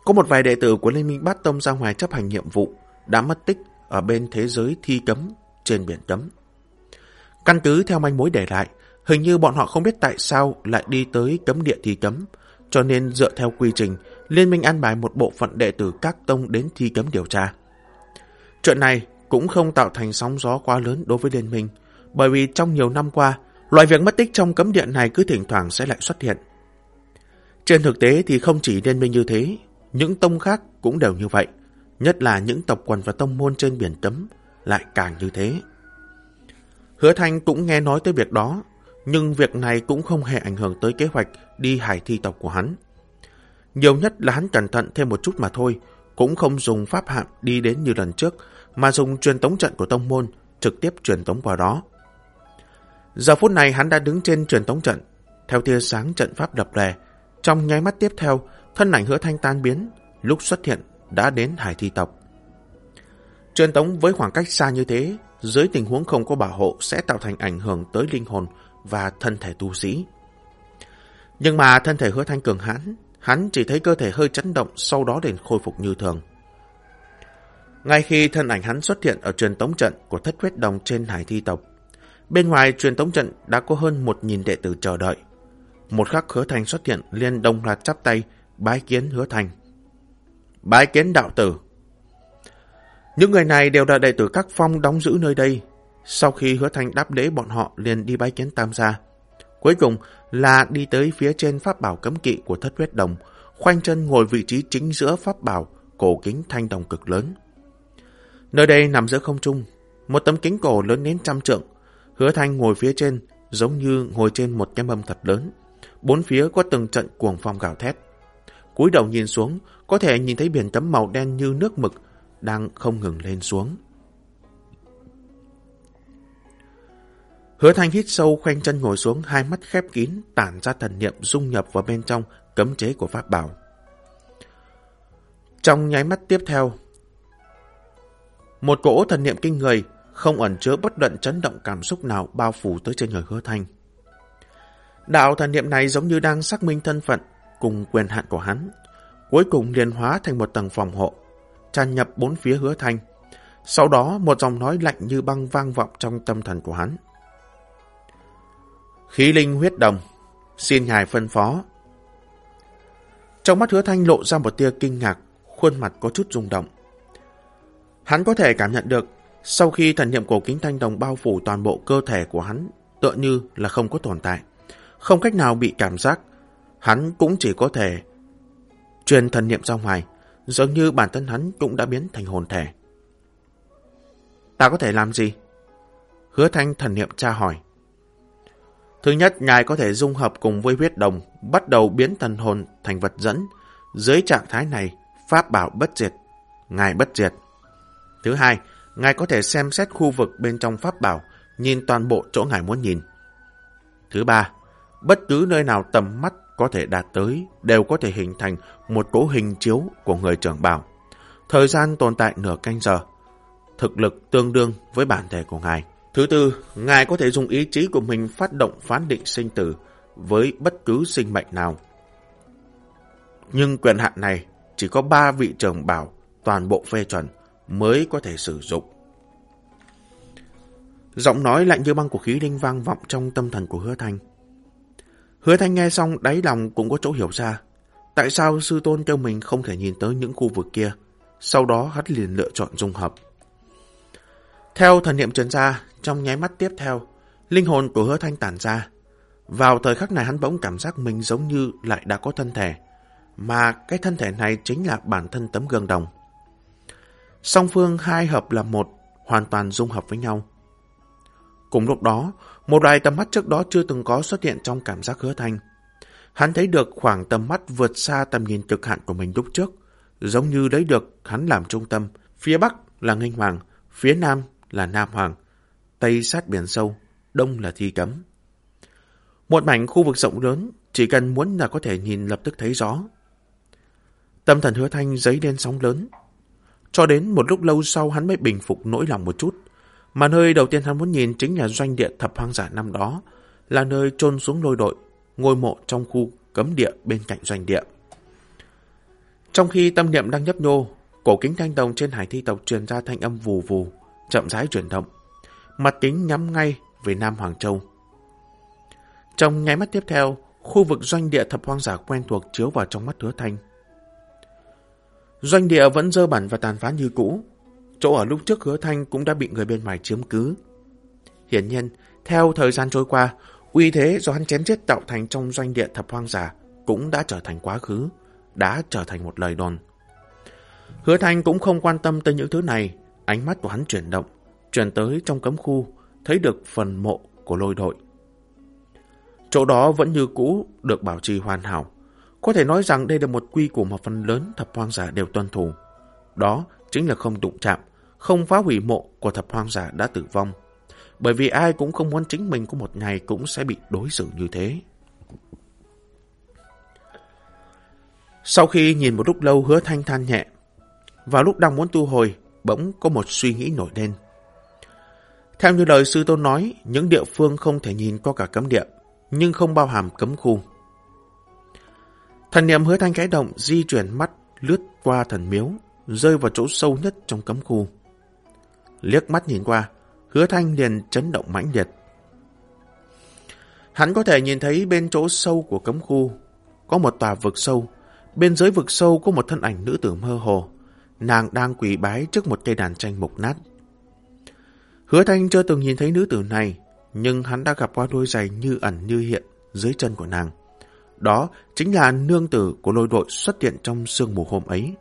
Có một vài đệ tử của Liên minh Bát Tông ra ngoài chấp hành nhiệm vụ đã mất tích ở bên thế giới thi cấm trên biển cấm. Căn cứ theo manh mối để lại, hình như bọn họ không biết tại sao lại đi tới cấm địa thi cấm, cho nên dựa theo quy trình, Liên minh an bài một bộ phận đệ tử các tông đến thi cấm điều tra. Chuyện này cũng không tạo thành sóng gió quá lớn đối với Liên minh, bởi vì trong nhiều năm qua, loại việc mất tích trong cấm địa này cứ thỉnh thoảng sẽ lại xuất hiện. Trên thực tế thì không chỉ liên minh như thế, những tông khác cũng đều như vậy, nhất là những tộc quần và tông môn trên biển cấm lại càng như thế. Hứa Thanh cũng nghe nói tới việc đó, nhưng việc này cũng không hề ảnh hưởng tới kế hoạch đi hải thi tộc của hắn. Nhiều nhất là hắn cẩn thận thêm một chút mà thôi, cũng không dùng pháp hạm đi đến như lần trước, mà dùng truyền tống trận của tông môn, trực tiếp truyền tống vào đó. Giờ phút này hắn đã đứng trên truyền tống trận, theo tia sáng trận pháp đập lè. Trong nháy mắt tiếp theo, thân ảnh hứa thanh tan biến, lúc xuất hiện đã đến hải thi tộc. Truyền tống với khoảng cách xa như thế, dưới tình huống không có bảo hộ sẽ tạo thành ảnh hưởng tới linh hồn và thân thể tu sĩ. Nhưng mà thân thể hứa thanh cường hãn, hắn chỉ thấy cơ thể hơi chấn động sau đó đến khôi phục như thường. Ngay khi thân ảnh hắn xuất hiện ở truyền tống trận của thất huyết đồng trên hải thi tộc, bên ngoài truyền tống trận đã có hơn một nghìn đệ tử chờ đợi. Một khắc hứa thanh xuất hiện liền đồng loạt chắp tay, bái kiến hứa thành. Bái kiến đạo tử. Những người này đều là đệ tử các phong đóng giữ nơi đây. Sau khi hứa thành đáp lễ bọn họ liền đi bái kiến tam gia. Cuối cùng là đi tới phía trên pháp bảo cấm kỵ của thất huyết đồng, khoanh chân ngồi vị trí chính giữa pháp bảo, cổ kính thanh đồng cực lớn. Nơi đây nằm giữa không trung, một tấm kính cổ lớn đến trăm trượng. Hứa thanh ngồi phía trên, giống như ngồi trên một cái mâm thật lớn. Bốn phía có từng trận cuồng phong gào thét cúi đầu nhìn xuống, có thể nhìn thấy biển tấm màu đen như nước mực, đang không ngừng lên xuống. Hứa thanh hít sâu khoanh chân ngồi xuống, hai mắt khép kín, tản ra thần niệm dung nhập vào bên trong cấm chế của pháp bảo. Trong nháy mắt tiếp theo, một cỗ thần niệm kinh người, không ẩn chứa bất luận chấn động cảm xúc nào bao phủ tới trên người hứa thanh. Đạo thần niệm này giống như đang xác minh thân phận cùng quyền hạn của hắn, cuối cùng liền hóa thành một tầng phòng hộ, tràn nhập bốn phía hứa thanh. Sau đó một dòng nói lạnh như băng vang vọng trong tâm thần của hắn. Khí linh huyết đồng, xin ngài phân phó. Trong mắt hứa thanh lộ ra một tia kinh ngạc, khuôn mặt có chút rung động. Hắn có thể cảm nhận được, sau khi thần niệm cổ kính thanh đồng bao phủ toàn bộ cơ thể của hắn, tựa như là không có tồn tại. Không cách nào bị cảm giác, hắn cũng chỉ có thể truyền thần niệm ra ngoài, giống như bản thân hắn cũng đã biến thành hồn thể. Ta có thể làm gì? Hứa thanh thần niệm tra hỏi. Thứ nhất, ngài có thể dung hợp cùng với huyết đồng, bắt đầu biến thần hồn thành vật dẫn. Dưới trạng thái này, pháp bảo bất diệt, ngài bất diệt. Thứ hai, ngài có thể xem xét khu vực bên trong pháp bảo, nhìn toàn bộ chỗ ngài muốn nhìn. Thứ ba, bất cứ nơi nào tầm mắt có thể đạt tới đều có thể hình thành một cỗ hình chiếu của người trưởng bảo. Thời gian tồn tại nửa canh giờ, thực lực tương đương với bản thể của ngài. Thứ tư, ngài có thể dùng ý chí của mình phát động phán định sinh tử với bất cứ sinh mệnh nào. Nhưng quyền hạn này chỉ có ba vị trưởng bảo toàn bộ phê chuẩn mới có thể sử dụng. Giọng nói lạnh như băng của khí linh vang vọng trong tâm thần của hứa thanh. Hứa thanh nghe xong đáy lòng cũng có chỗ hiểu ra. Tại sao sư tôn cho mình không thể nhìn tới những khu vực kia? Sau đó hắn liền lựa chọn dung hợp. Theo thần niệm truyền ra, trong nháy mắt tiếp theo, linh hồn của hứa thanh tản ra. Vào thời khắc này hắn bỗng cảm giác mình giống như lại đã có thân thể. Mà cái thân thể này chính là bản thân tấm gương đồng. Song phương hai hợp là một, hoàn toàn dung hợp với nhau. Cùng lúc đó, một loài tầm mắt trước đó chưa từng có xuất hiện trong cảm giác hứa thanh. Hắn thấy được khoảng tầm mắt vượt xa tầm nhìn cực hạn của mình lúc trước, giống như lấy được hắn làm trung tâm. Phía Bắc là Nghênh Hoàng, phía Nam là Nam Hoàng, Tây sát biển sâu, Đông là Thi Cấm. Một mảnh khu vực rộng lớn, chỉ cần muốn là có thể nhìn lập tức thấy rõ. Tâm thần hứa thanh giấy lên sóng lớn. Cho đến một lúc lâu sau hắn mới bình phục nỗi lòng một chút. Mà nơi đầu tiên hắn muốn nhìn chính là doanh địa thập hoang giả năm đó, là nơi chôn xuống lôi đội, ngôi mộ trong khu cấm địa bên cạnh doanh địa. Trong khi tâm niệm đang nhấp nhô, cổ kính thanh đồng trên hải thi tộc truyền ra thanh âm vù vù, chậm rãi chuyển động. Mặt kính nhắm ngay về Nam Hoàng Châu. Trong nháy mắt tiếp theo, khu vực doanh địa thập hoang giả quen thuộc chiếu vào trong mắt hứa thanh. Doanh địa vẫn dơ bẩn và tàn phá như cũ, chỗ ở lúc trước hứa thanh cũng đã bị người bên ngoài chiếm cứ. Hiển nhiên, theo thời gian trôi qua, uy thế do hắn chém chết tạo thành trong doanh địa thập hoang giả cũng đã trở thành quá khứ, đã trở thành một lời đồn. Hứa thanh cũng không quan tâm tới những thứ này, ánh mắt của hắn chuyển động, chuyển tới trong cấm khu, thấy được phần mộ của lôi đội. Chỗ đó vẫn như cũ, được bảo trì hoàn hảo. Có thể nói rằng đây là một quy của một phần lớn thập hoang giả đều tuân thủ. Đó chính là không đụng chạm, không phá hủy mộ của thập hoang giả đã tử vong. Bởi vì ai cũng không muốn chính mình có một ngày cũng sẽ bị đối xử như thế. Sau khi nhìn một lúc lâu hứa thanh than nhẹ, vào lúc đang muốn tu hồi, bỗng có một suy nghĩ nổi lên. Theo như lời sư tôn nói, những địa phương không thể nhìn có cả cấm địa, nhưng không bao hàm cấm khu. Thần niệm hứa thanh cái động di chuyển mắt lướt qua thần miếu, rơi vào chỗ sâu nhất trong cấm khu. Liếc mắt nhìn qua, hứa thanh liền chấn động mãnh liệt. Hắn có thể nhìn thấy bên chỗ sâu của cấm khu có một tòa vực sâu, bên dưới vực sâu có một thân ảnh nữ tử mơ hồ, nàng đang quỳ bái trước một cây đàn tranh mục nát. Hứa thanh chưa từng nhìn thấy nữ tử này, nhưng hắn đã gặp qua đôi giày như ẩn như hiện dưới chân của nàng. Đó chính là nương tử của lôi đội xuất hiện trong sương mù hôm ấy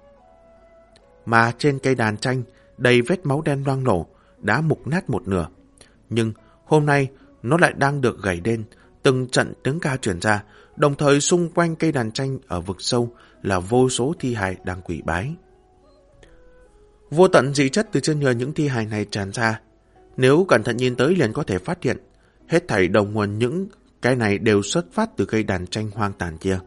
mà trên cây đàn tranh đầy vết máu đen loang nổ đã mục nát một nửa. Nhưng hôm nay nó lại đang được gảy đen, từng trận tiếng ca chuyển ra, đồng thời xung quanh cây đàn tranh ở vực sâu là vô số thi hài đang quỷ bái. Vô tận dị chất từ trên người những thi hài này tràn ra. Nếu cẩn thận nhìn tới liền có thể phát hiện, hết thảy đầu nguồn những cái này đều xuất phát từ cây đàn tranh hoang tàn kia.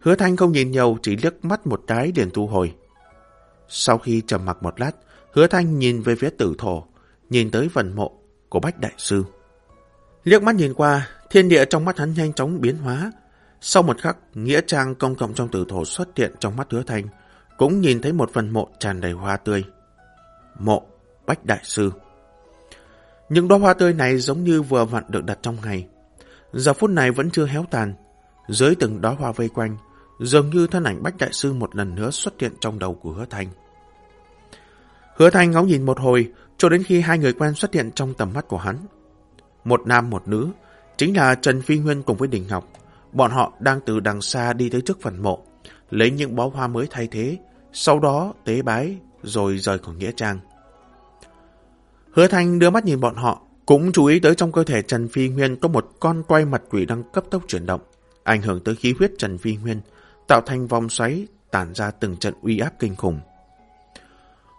Hứa Thanh không nhìn nhiều, chỉ liếc mắt một cái liền thu hồi. Sau khi trầm mặc một lát, Hứa Thanh nhìn về phía tử thổ, nhìn tới phần mộ của Bách Đại Sư. Liếc mắt nhìn qua, thiên địa trong mắt hắn nhanh chóng biến hóa. Sau một khắc, nghĩa trang công cộng trong tử thổ xuất hiện trong mắt Hứa Thanh, cũng nhìn thấy một phần mộ tràn đầy hoa tươi. Mộ Bách Đại Sư Những đóa hoa tươi này giống như vừa vặn được đặt trong ngày. Giờ phút này vẫn chưa héo tàn. Dưới từng đóa hoa vây quanh, dường như thân ảnh Bách Đại Sư một lần nữa xuất hiện trong đầu của Hứa Thanh. Hứa Thanh ngóng nhìn một hồi, cho đến khi hai người quen xuất hiện trong tầm mắt của hắn. Một nam một nữ, chính là Trần Phi Nguyên cùng với Đình Ngọc. Bọn họ đang từ đằng xa đi tới trước phần mộ, lấy những bó hoa mới thay thế, sau đó tế bái, rồi rời khỏi Nghĩa Trang. Hứa Thanh đưa mắt nhìn bọn họ, cũng chú ý tới trong cơ thể Trần Phi Nguyên có một con quay mặt quỷ đang cấp tốc chuyển động, ảnh hưởng tới khí huyết Trần Phi Nguyên, tạo thành vòng xoáy, tản ra từng trận uy áp kinh khủng.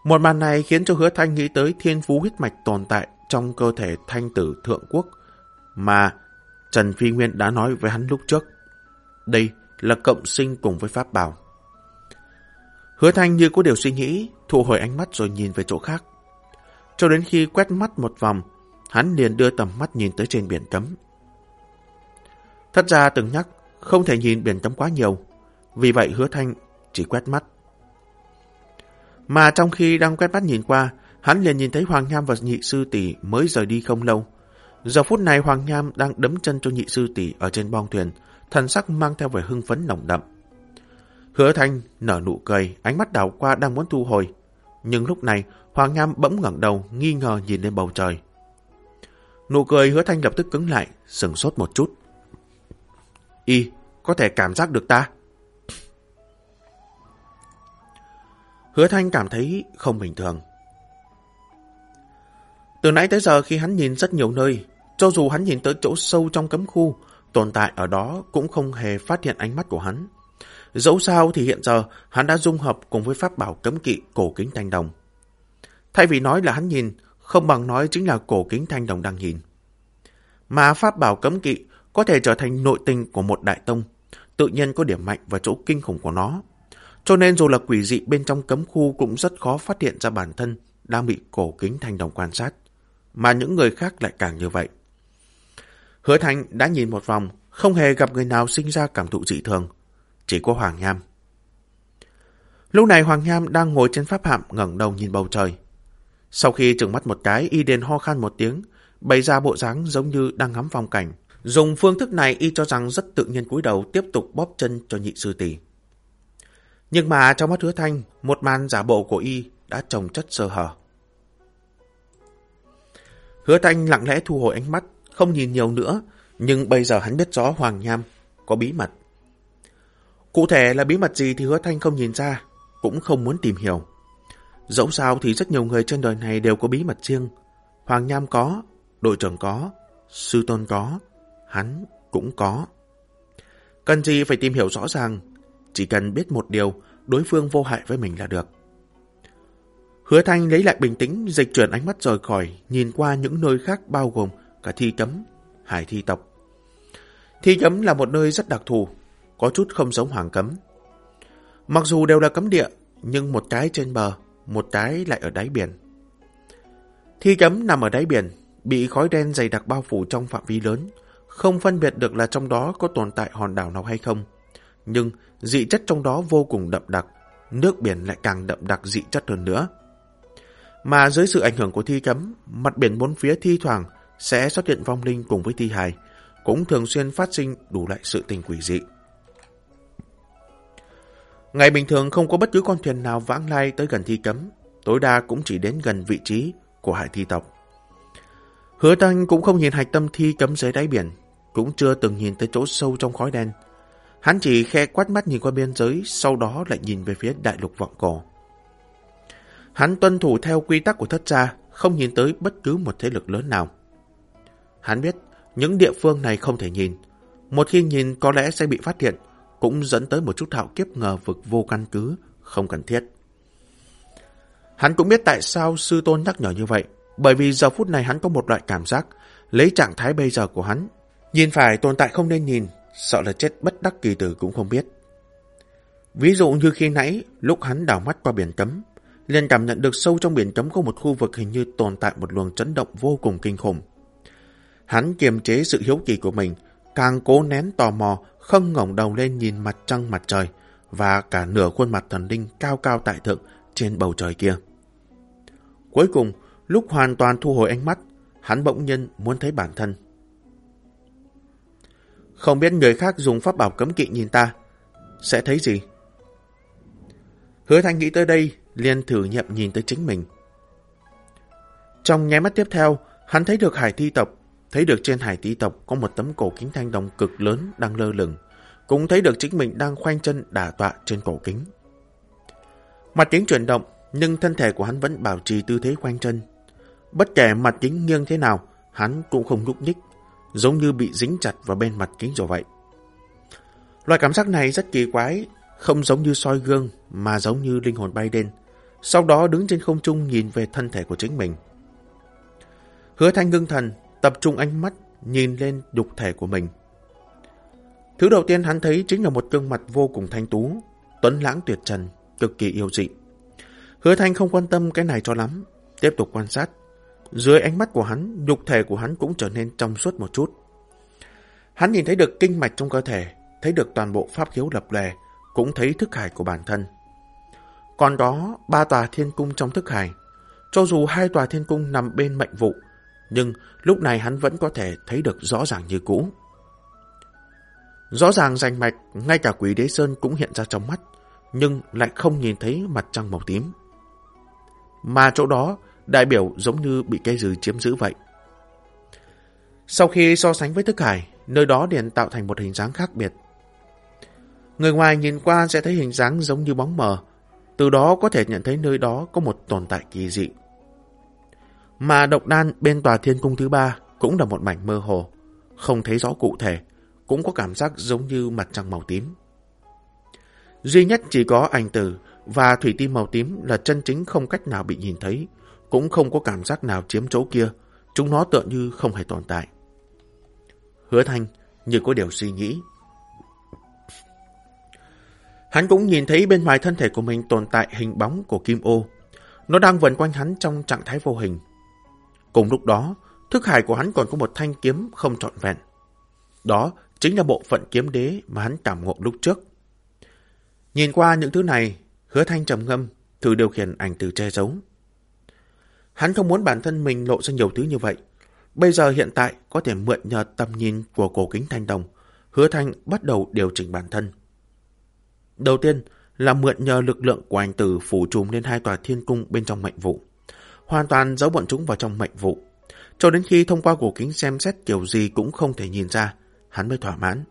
Một màn này khiến cho hứa thanh nghĩ tới thiên phú huyết mạch tồn tại trong cơ thể thanh tử thượng quốc mà Trần Phi Nguyên đã nói với hắn lúc trước. Đây là cộng sinh cùng với pháp bảo. Hứa thanh như có điều suy nghĩ, thu hồi ánh mắt rồi nhìn về chỗ khác. Cho đến khi quét mắt một vòng, hắn liền đưa tầm mắt nhìn tới trên biển cấm. Thật ra từng nhắc, không thể nhìn biển cấm quá nhiều, vì vậy hứa thanh chỉ quét mắt. Mà trong khi đang quét mắt nhìn qua, hắn liền nhìn thấy Hoàng Nham và nhị sư tỷ mới rời đi không lâu. Giờ phút này Hoàng Nham đang đấm chân cho nhị sư tỷ ở trên bong thuyền, thần sắc mang theo vẻ hưng phấn nồng đậm. Hứa Thanh nở nụ cười, ánh mắt đảo qua đang muốn thu hồi. Nhưng lúc này, Hoàng Nham bỗng ngẩng đầu, nghi ngờ nhìn lên bầu trời. Nụ cười Hứa Thanh lập tức cứng lại, sừng sốt một chút. Y, có thể cảm giác được ta. Hứa Thanh cảm thấy không bình thường. Từ nãy tới giờ khi hắn nhìn rất nhiều nơi, cho dù hắn nhìn tới chỗ sâu trong cấm khu, tồn tại ở đó cũng không hề phát hiện ánh mắt của hắn. Dẫu sao thì hiện giờ hắn đã dung hợp cùng với pháp bảo cấm kỵ cổ kính thanh đồng. Thay vì nói là hắn nhìn, không bằng nói chính là cổ kính thanh đồng đang nhìn. Mà pháp bảo cấm kỵ có thể trở thành nội tình của một đại tông, tự nhiên có điểm mạnh và chỗ kinh khủng của nó. Cho nên dù là quỷ dị bên trong cấm khu cũng rất khó phát hiện ra bản thân đang bị cổ kính thanh đồng quan sát, mà những người khác lại càng như vậy. Hứa Thanh đã nhìn một vòng, không hề gặp người nào sinh ra cảm thụ dị thường, chỉ có Hoàng Nham. Lúc này Hoàng Nham đang ngồi trên pháp hạm ngẩng đầu nhìn bầu trời. Sau khi trừng mắt một cái, y đền ho khan một tiếng, bày ra bộ dáng giống như đang ngắm phong cảnh. Dùng phương thức này y cho rằng rất tự nhiên cúi đầu tiếp tục bóp chân cho nhị sư tỷ. Nhưng mà trong mắt hứa thanh, một màn giả bộ của y đã trồng chất sơ hở. Hứa thanh lặng lẽ thu hồi ánh mắt, không nhìn nhiều nữa, nhưng bây giờ hắn biết rõ Hoàng Nham có bí mật. Cụ thể là bí mật gì thì hứa thanh không nhìn ra, cũng không muốn tìm hiểu. Dẫu sao thì rất nhiều người trên đời này đều có bí mật riêng. Hoàng Nham có, đội trưởng có, sư tôn có, hắn cũng có. Cần gì phải tìm hiểu rõ ràng, chỉ cần biết một điều, đối phương vô hại với mình là được. Hứa Thanh lấy lại bình tĩnh, dịch chuyển ánh mắt rời khỏi, nhìn qua những nơi khác bao gồm cả thi cấm, hải thi tộc. Thi cấm là một nơi rất đặc thù, có chút không giống hoàng cấm. Mặc dù đều là cấm địa, nhưng một cái trên bờ, một cái lại ở đáy biển. Thi cấm nằm ở đáy biển, bị khói đen dày đặc bao phủ trong phạm vi lớn, không phân biệt được là trong đó có tồn tại hòn đảo nào hay không. Nhưng dị chất trong đó vô cùng đậm đặc, nước biển lại càng đậm đặc dị chất hơn nữa. Mà dưới sự ảnh hưởng của thi cấm, mặt biển bốn phía thi thoảng sẽ xuất hiện vong linh cùng với thi hài, cũng thường xuyên phát sinh đủ loại sự tình quỷ dị. Ngày bình thường không có bất cứ con thuyền nào vãng lai tới gần thi cấm, tối đa cũng chỉ đến gần vị trí của hải thi tộc. Hứa Tăng cũng không nhìn hạch tâm thi cấm dưới đáy biển, cũng chưa từng nhìn tới chỗ sâu trong khói đen. Hắn chỉ khe quát mắt nhìn qua biên giới, sau đó lại nhìn về phía đại lục vọng cổ. Hắn tuân thủ theo quy tắc của thất gia, không nhìn tới bất cứ một thế lực lớn nào. Hắn biết, những địa phương này không thể nhìn. Một khi nhìn có lẽ sẽ bị phát hiện, cũng dẫn tới một chút hạo kiếp ngờ vực vô căn cứ, không cần thiết. Hắn cũng biết tại sao sư tôn nhắc nhở như vậy, bởi vì giờ phút này hắn có một loại cảm giác, lấy trạng thái bây giờ của hắn, nhìn phải tồn tại không nên nhìn, sợ là chết bất đắc kỳ tử cũng không biết. Ví dụ như khi nãy, lúc hắn đảo mắt qua biển cấm, liền cảm nhận được sâu trong biển cấm có một khu vực hình như tồn tại một luồng chấn động vô cùng kinh khủng. Hắn kiềm chế sự hiếu kỳ của mình, càng cố nén tò mò, không ngẩng đầu lên nhìn mặt trăng mặt trời và cả nửa khuôn mặt thần linh cao cao tại thượng trên bầu trời kia. Cuối cùng, lúc hoàn toàn thu hồi ánh mắt, hắn bỗng nhiên muốn thấy bản thân. Không biết người khác dùng pháp bảo cấm kỵ nhìn ta, sẽ thấy gì? Hứa Thanh nghĩ tới đây, liền thử nghiệm nhìn tới chính mình. Trong nháy mắt tiếp theo, hắn thấy được hải thi tộc, thấy được trên hải thi tộc có một tấm cổ kính thanh đồng cực lớn đang lơ lửng, cũng thấy được chính mình đang khoanh chân đả tọa trên cổ kính. Mặt kính chuyển động, nhưng thân thể của hắn vẫn bảo trì tư thế khoanh chân. Bất kể mặt kính nghiêng thế nào, hắn cũng không nhúc nhích, giống như bị dính chặt vào bên mặt kính rồi vậy. Loại cảm giác này rất kỳ quái, không giống như soi gương mà giống như linh hồn bay lên, sau đó đứng trên không trung nhìn về thân thể của chính mình. Hứa thanh ngưng thần, tập trung ánh mắt, nhìn lên đục thể của mình. Thứ đầu tiên hắn thấy chính là một gương mặt vô cùng thanh tú, tuấn lãng tuyệt trần, cực kỳ yêu dị. Hứa thanh không quan tâm cái này cho lắm, tiếp tục quan sát. Dưới ánh mắt của hắn, nhục thể của hắn cũng trở nên trong suốt một chút. Hắn nhìn thấy được kinh mạch trong cơ thể, thấy được toàn bộ pháp khiếu lập lè, cũng thấy thức hải của bản thân. Còn đó, ba tòa thiên cung trong thức hải. Cho dù hai tòa thiên cung nằm bên mệnh vụ, nhưng lúc này hắn vẫn có thể thấy được rõ ràng như cũ. Rõ ràng rành mạch, ngay cả quỷ đế sơn cũng hiện ra trong mắt, nhưng lại không nhìn thấy mặt trăng màu tím. Mà chỗ đó, đại biểu giống như bị cây rừng chiếm giữ vậy. Sau khi so sánh với thức hải, nơi đó liền tạo thành một hình dáng khác biệt. Người ngoài nhìn qua sẽ thấy hình dáng giống như bóng mờ, từ đó có thể nhận thấy nơi đó có một tồn tại kỳ dị. Mà độc đan bên tòa thiên cung thứ ba cũng là một mảnh mơ hồ, không thấy rõ cụ thể, cũng có cảm giác giống như mặt trăng màu tím. Duy nhất chỉ có ảnh tử và thủy tim màu tím là chân chính không cách nào bị nhìn thấy, cũng không có cảm giác nào chiếm chỗ kia, chúng nó tựa như không hề tồn tại. Hứa thanh như có điều suy nghĩ. Hắn cũng nhìn thấy bên ngoài thân thể của mình tồn tại hình bóng của kim ô. Nó đang vần quanh hắn trong trạng thái vô hình. Cùng lúc đó, thức hải của hắn còn có một thanh kiếm không trọn vẹn. Đó chính là bộ phận kiếm đế mà hắn cảm ngộ lúc trước. Nhìn qua những thứ này, hứa thanh trầm ngâm, thử điều khiển ảnh từ che giấu. Hắn không muốn bản thân mình lộ ra nhiều thứ như vậy. Bây giờ hiện tại có thể mượn nhờ tầm nhìn của cổ kính thanh đồng, hứa thanh bắt đầu điều chỉnh bản thân. Đầu tiên là mượn nhờ lực lượng của ảnh tử phủ trùm lên hai tòa thiên cung bên trong mệnh vụ. Hoàn toàn giấu bọn chúng vào trong mệnh vụ. Cho đến khi thông qua cổ kính xem xét kiểu gì cũng không thể nhìn ra, hắn mới thỏa mãn.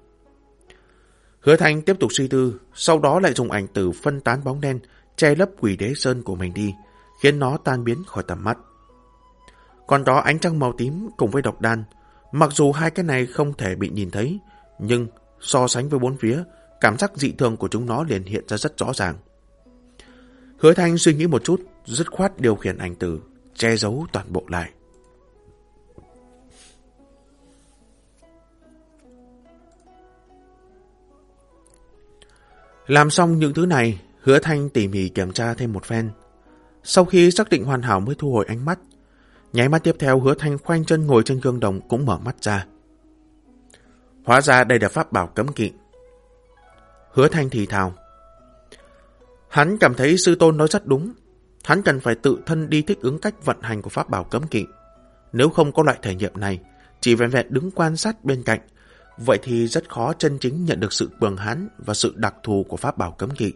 Hứa Thanh tiếp tục suy tư, sau đó lại dùng ảnh tử phân tán bóng đen, che lấp quỷ đế sơn của mình đi, khiến nó tan biến khỏi tầm mắt. Còn đó ánh trăng màu tím cùng với độc đan, mặc dù hai cái này không thể bị nhìn thấy, nhưng so sánh với bốn phía, cảm giác dị thường của chúng nó liền hiện ra rất rõ ràng. Hứa Thanh suy nghĩ một chút, dứt khoát điều khiển ảnh tử, che giấu toàn bộ lại. Làm xong những thứ này, hứa thanh tỉ mỉ kiểm tra thêm một phen. Sau khi xác định hoàn hảo mới thu hồi ánh mắt, nháy mắt tiếp theo hứa thanh khoanh chân ngồi trên gương đồng cũng mở mắt ra. Hóa ra đây là pháp bảo cấm kỵ. Hứa thanh thì thào. Hắn cảm thấy sư tôn nói rất đúng. Hắn cần phải tự thân đi thích ứng cách vận hành của pháp bảo cấm kỵ. Nếu không có loại thể nghiệm này, chỉ vẹn vẹn đứng quan sát bên cạnh, vậy thì rất khó chân chính nhận được sự cường hãn và sự đặc thù của pháp bảo cấm kỵ.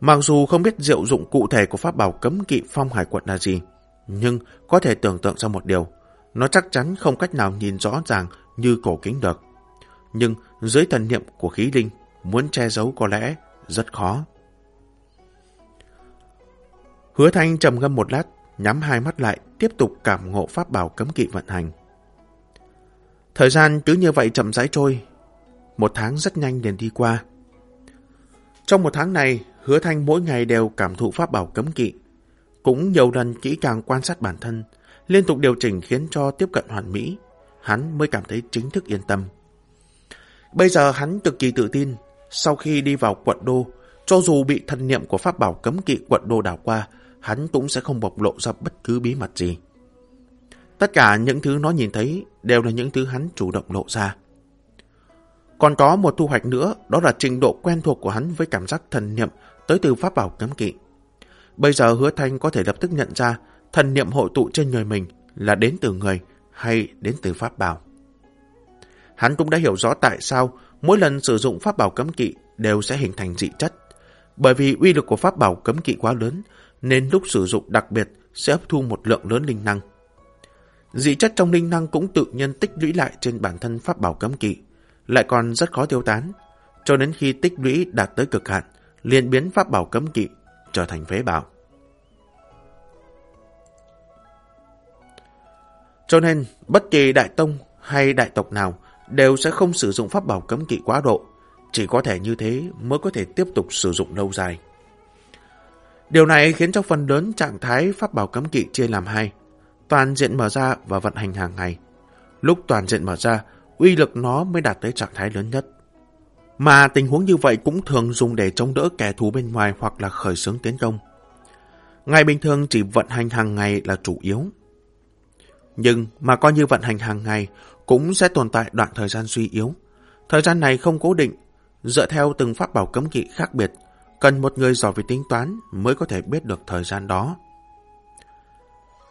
Mặc dù không biết diệu dụng cụ thể của pháp bảo cấm kỵ phong hải quận là gì, nhưng có thể tưởng tượng ra một điều, nó chắc chắn không cách nào nhìn rõ ràng như cổ kính được. Nhưng dưới thần niệm của khí linh, muốn che giấu có lẽ rất khó. Hứa Thanh trầm ngâm một lát, nhắm hai mắt lại, tiếp tục cảm ngộ pháp bảo cấm kỵ vận hành. Thời gian cứ như vậy chậm rãi trôi. Một tháng rất nhanh liền đi qua. Trong một tháng này, hứa thanh mỗi ngày đều cảm thụ pháp bảo cấm kỵ. Cũng nhiều lần kỹ càng quan sát bản thân, liên tục điều chỉnh khiến cho tiếp cận hoàn mỹ. Hắn mới cảm thấy chính thức yên tâm. Bây giờ hắn cực kỳ tự tin. Sau khi đi vào quận đô, Cho dù bị thần niệm của pháp bảo cấm kỵ quận đô đảo qua, hắn cũng sẽ không bộc lộ ra bất cứ bí mật gì. Tất cả những thứ nó nhìn thấy đều là những thứ hắn chủ động lộ ra. Còn có một thu hoạch nữa, đó là trình độ quen thuộc của hắn với cảm giác thần niệm tới từ pháp bảo cấm kỵ. Bây giờ hứa thanh có thể lập tức nhận ra thần niệm hội tụ trên người mình là đến từ người hay đến từ pháp bảo. Hắn cũng đã hiểu rõ tại sao mỗi lần sử dụng pháp bảo cấm kỵ đều sẽ hình thành dị chất. Bởi vì uy lực của pháp bảo cấm kỵ quá lớn, nên lúc sử dụng đặc biệt sẽ hấp thu một lượng lớn linh năng. Dị chất trong linh năng cũng tự nhiên tích lũy lại trên bản thân pháp bảo cấm kỵ, lại còn rất khó tiêu tán, cho đến khi tích lũy đạt tới cực hạn, liền biến pháp bảo cấm kỵ trở thành phế bảo. Cho nên, bất kỳ đại tông hay đại tộc nào đều sẽ không sử dụng pháp bảo cấm kỵ quá độ, chỉ có thể như thế mới có thể tiếp tục sử dụng lâu dài. Điều này khiến cho phần lớn trạng thái pháp bảo cấm kỵ chia làm hai, toàn diện mở ra và vận hành hàng ngày. Lúc toàn diện mở ra, uy lực nó mới đạt tới trạng thái lớn nhất. Mà tình huống như vậy cũng thường dùng để chống đỡ kẻ thù bên ngoài hoặc là khởi xướng tiến công. Ngày bình thường chỉ vận hành hàng ngày là chủ yếu. Nhưng mà coi như vận hành hàng ngày cũng sẽ tồn tại đoạn thời gian suy yếu. Thời gian này không cố định, dựa theo từng pháp bảo cấm kỵ khác biệt, cần một người giỏi về tính toán mới có thể biết được thời gian đó.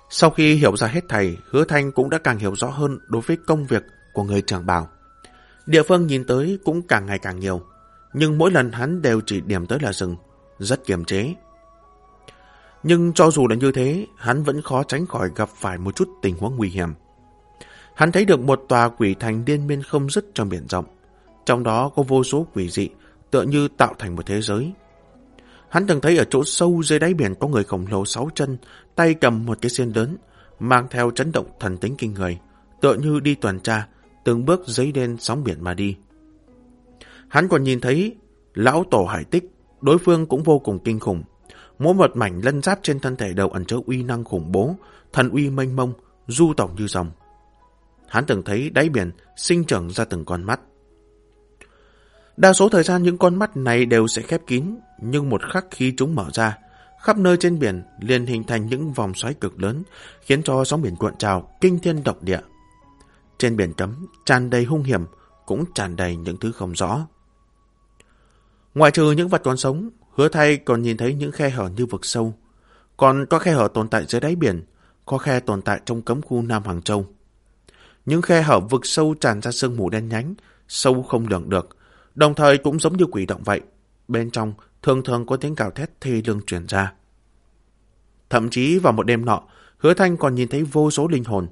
Sau khi hiểu ra hết thầy, hứa thanh cũng đã càng hiểu rõ hơn đối với công việc của người trưởng bảo. Địa phương nhìn tới cũng càng ngày càng nhiều, nhưng mỗi lần hắn đều chỉ điểm tới là rừng, rất kiềm chế. Nhưng cho dù là như thế, hắn vẫn khó tránh khỏi gặp phải một chút tình huống nguy hiểm. Hắn thấy được một tòa quỷ thành điên miên không dứt trong biển rộng. Trong đó có vô số quỷ dị, tựa như tạo thành một thế giới. Hắn từng thấy ở chỗ sâu dưới đáy biển có người khổng lồ sáu chân, tay cầm một cái xiên lớn, mang theo chấn động thần tính kinh người, tựa như đi tuần tra, từng bước dấy đen sóng biển mà đi. Hắn còn nhìn thấy lão tổ hải tích, đối phương cũng vô cùng kinh khủng. Mỗi một mảnh lân giáp trên thân thể đều ẩn chứa uy năng khủng bố, thần uy mênh mông, du tổng như dòng. Hắn từng thấy đáy biển sinh trưởng ra từng con mắt. Đa số thời gian những con mắt này đều sẽ khép kín, nhưng một khắc khi chúng mở ra, khắp nơi trên biển liền hình thành những vòng xoáy cực lớn, khiến cho sóng biển cuộn trào, kinh thiên động địa. Trên biển cấm, tràn đầy hung hiểm, cũng tràn đầy những thứ không rõ. Ngoại trừ những vật còn sống, hứa thay còn nhìn thấy những khe hở như vực sâu. Còn có khe hở tồn tại dưới đáy biển, có khe tồn tại trong cấm khu Nam Hoàng Châu. Những khe hở vực sâu tràn ra sương mù đen nhánh, sâu không lường được, đồng thời cũng giống như quỷ động vậy. Bên trong thường thường có tiếng cào thét thê lương truyền ra. Thậm chí vào một đêm nọ, hứa thanh còn nhìn thấy vô số linh hồn.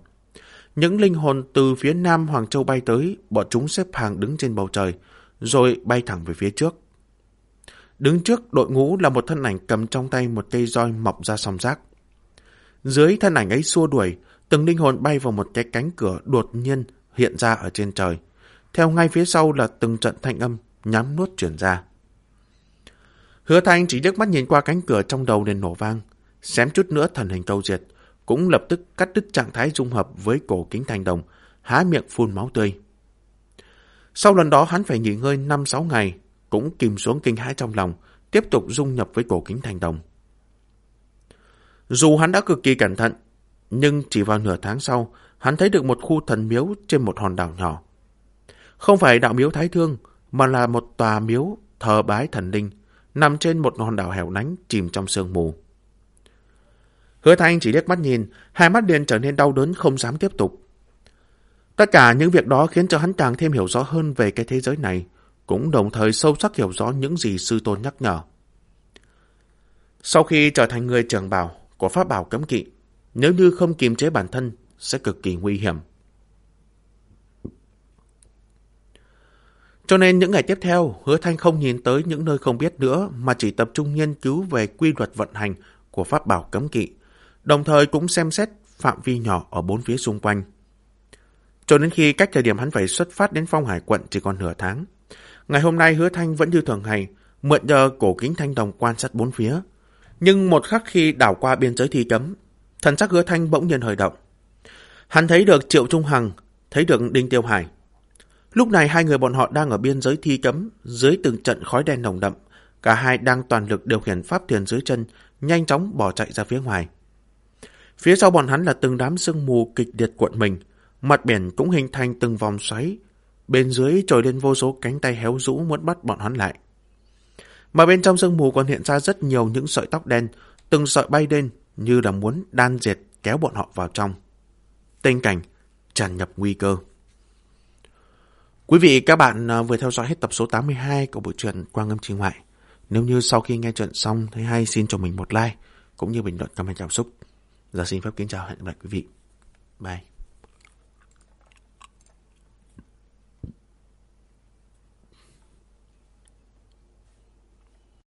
Những linh hồn từ phía nam Hoàng Châu bay tới, bọn chúng xếp hàng đứng trên bầu trời, rồi bay thẳng về phía trước. Đứng trước đội ngũ là một thân ảnh cầm trong tay một cây roi mọc ra song rác. Dưới thân ảnh ấy xua đuổi, từng linh hồn bay vào một cái cánh cửa đột nhiên hiện ra ở trên trời. Theo ngay phía sau là từng trận thanh âm nhắm nuốt chuyển ra. Hứa Thanh chỉ liếc mắt nhìn qua cánh cửa trong đầu liền nổ vang, xém chút nữa thần hình câu diệt, cũng lập tức cắt đứt trạng thái dung hợp với cổ kính thanh đồng, há miệng phun máu tươi. Sau lần đó hắn phải nghỉ ngơi 5-6 ngày, cũng kìm xuống kinh hãi trong lòng, tiếp tục dung nhập với cổ kính thanh đồng. Dù hắn đã cực kỳ cẩn thận, nhưng chỉ vào nửa tháng sau, hắn thấy được một khu thần miếu trên một hòn đảo nhỏ. Không phải đạo miếu Thái Thương, mà là một tòa miếu thờ bái thần linh, nằm trên một hòn đảo hẻo lánh chìm trong sương mù. Hứa Thanh chỉ liếc mắt nhìn, hai mắt liền trở nên đau đớn không dám tiếp tục. Tất cả những việc đó khiến cho hắn càng thêm hiểu rõ hơn về cái thế giới này, cũng đồng thời sâu sắc hiểu rõ những gì sư tôn nhắc nhở. Sau khi trở thành người trưởng bảo của pháp bảo cấm kỵ, nếu như không kiềm chế bản thân, sẽ cực kỳ nguy hiểm. Cho nên những ngày tiếp theo, Hứa Thanh không nhìn tới những nơi không biết nữa mà chỉ tập trung nghiên cứu về quy luật vận hành của pháp bảo cấm kỵ, đồng thời cũng xem xét phạm vi nhỏ ở bốn phía xung quanh. Cho đến khi cách thời điểm hắn phải xuất phát đến phong hải quận chỉ còn nửa tháng. Ngày hôm nay Hứa Thanh vẫn như thường ngày, mượn nhờ cổ kính thanh đồng quan sát bốn phía. Nhưng một khắc khi đảo qua biên giới thi cấm, thần sắc Hứa Thanh bỗng nhiên hơi động. Hắn thấy được Triệu Trung Hằng, thấy được Đinh Tiêu Hải, Lúc này hai người bọn họ đang ở biên giới thi cấm, dưới từng trận khói đen nồng đậm, Cả hai đang toàn lực điều khiển pháp thuyền dưới chân, nhanh chóng bỏ chạy ra phía ngoài. Phía sau bọn hắn là từng đám sương mù kịch liệt cuộn mình, mặt biển cũng hình thành từng vòng xoáy. Bên dưới trồi lên vô số cánh tay héo rũ muốn bắt bọn hắn lại. Mà bên trong sương mù còn hiện ra rất nhiều những sợi tóc đen, từng sợi bay lên như là muốn đan diệt kéo bọn họ vào trong. Tình cảnh tràn nhập nguy cơ. Quý vị các bạn à, vừa theo dõi hết tập số 82 của bộ truyện Quang Âm Trì Ngoại. Nếu như sau khi nghe chuyện xong thấy hay xin cho mình một like cũng như bình luận comment cảm xúc. Giờ xin phép kính chào hẹn gặp lại quý vị. Bye.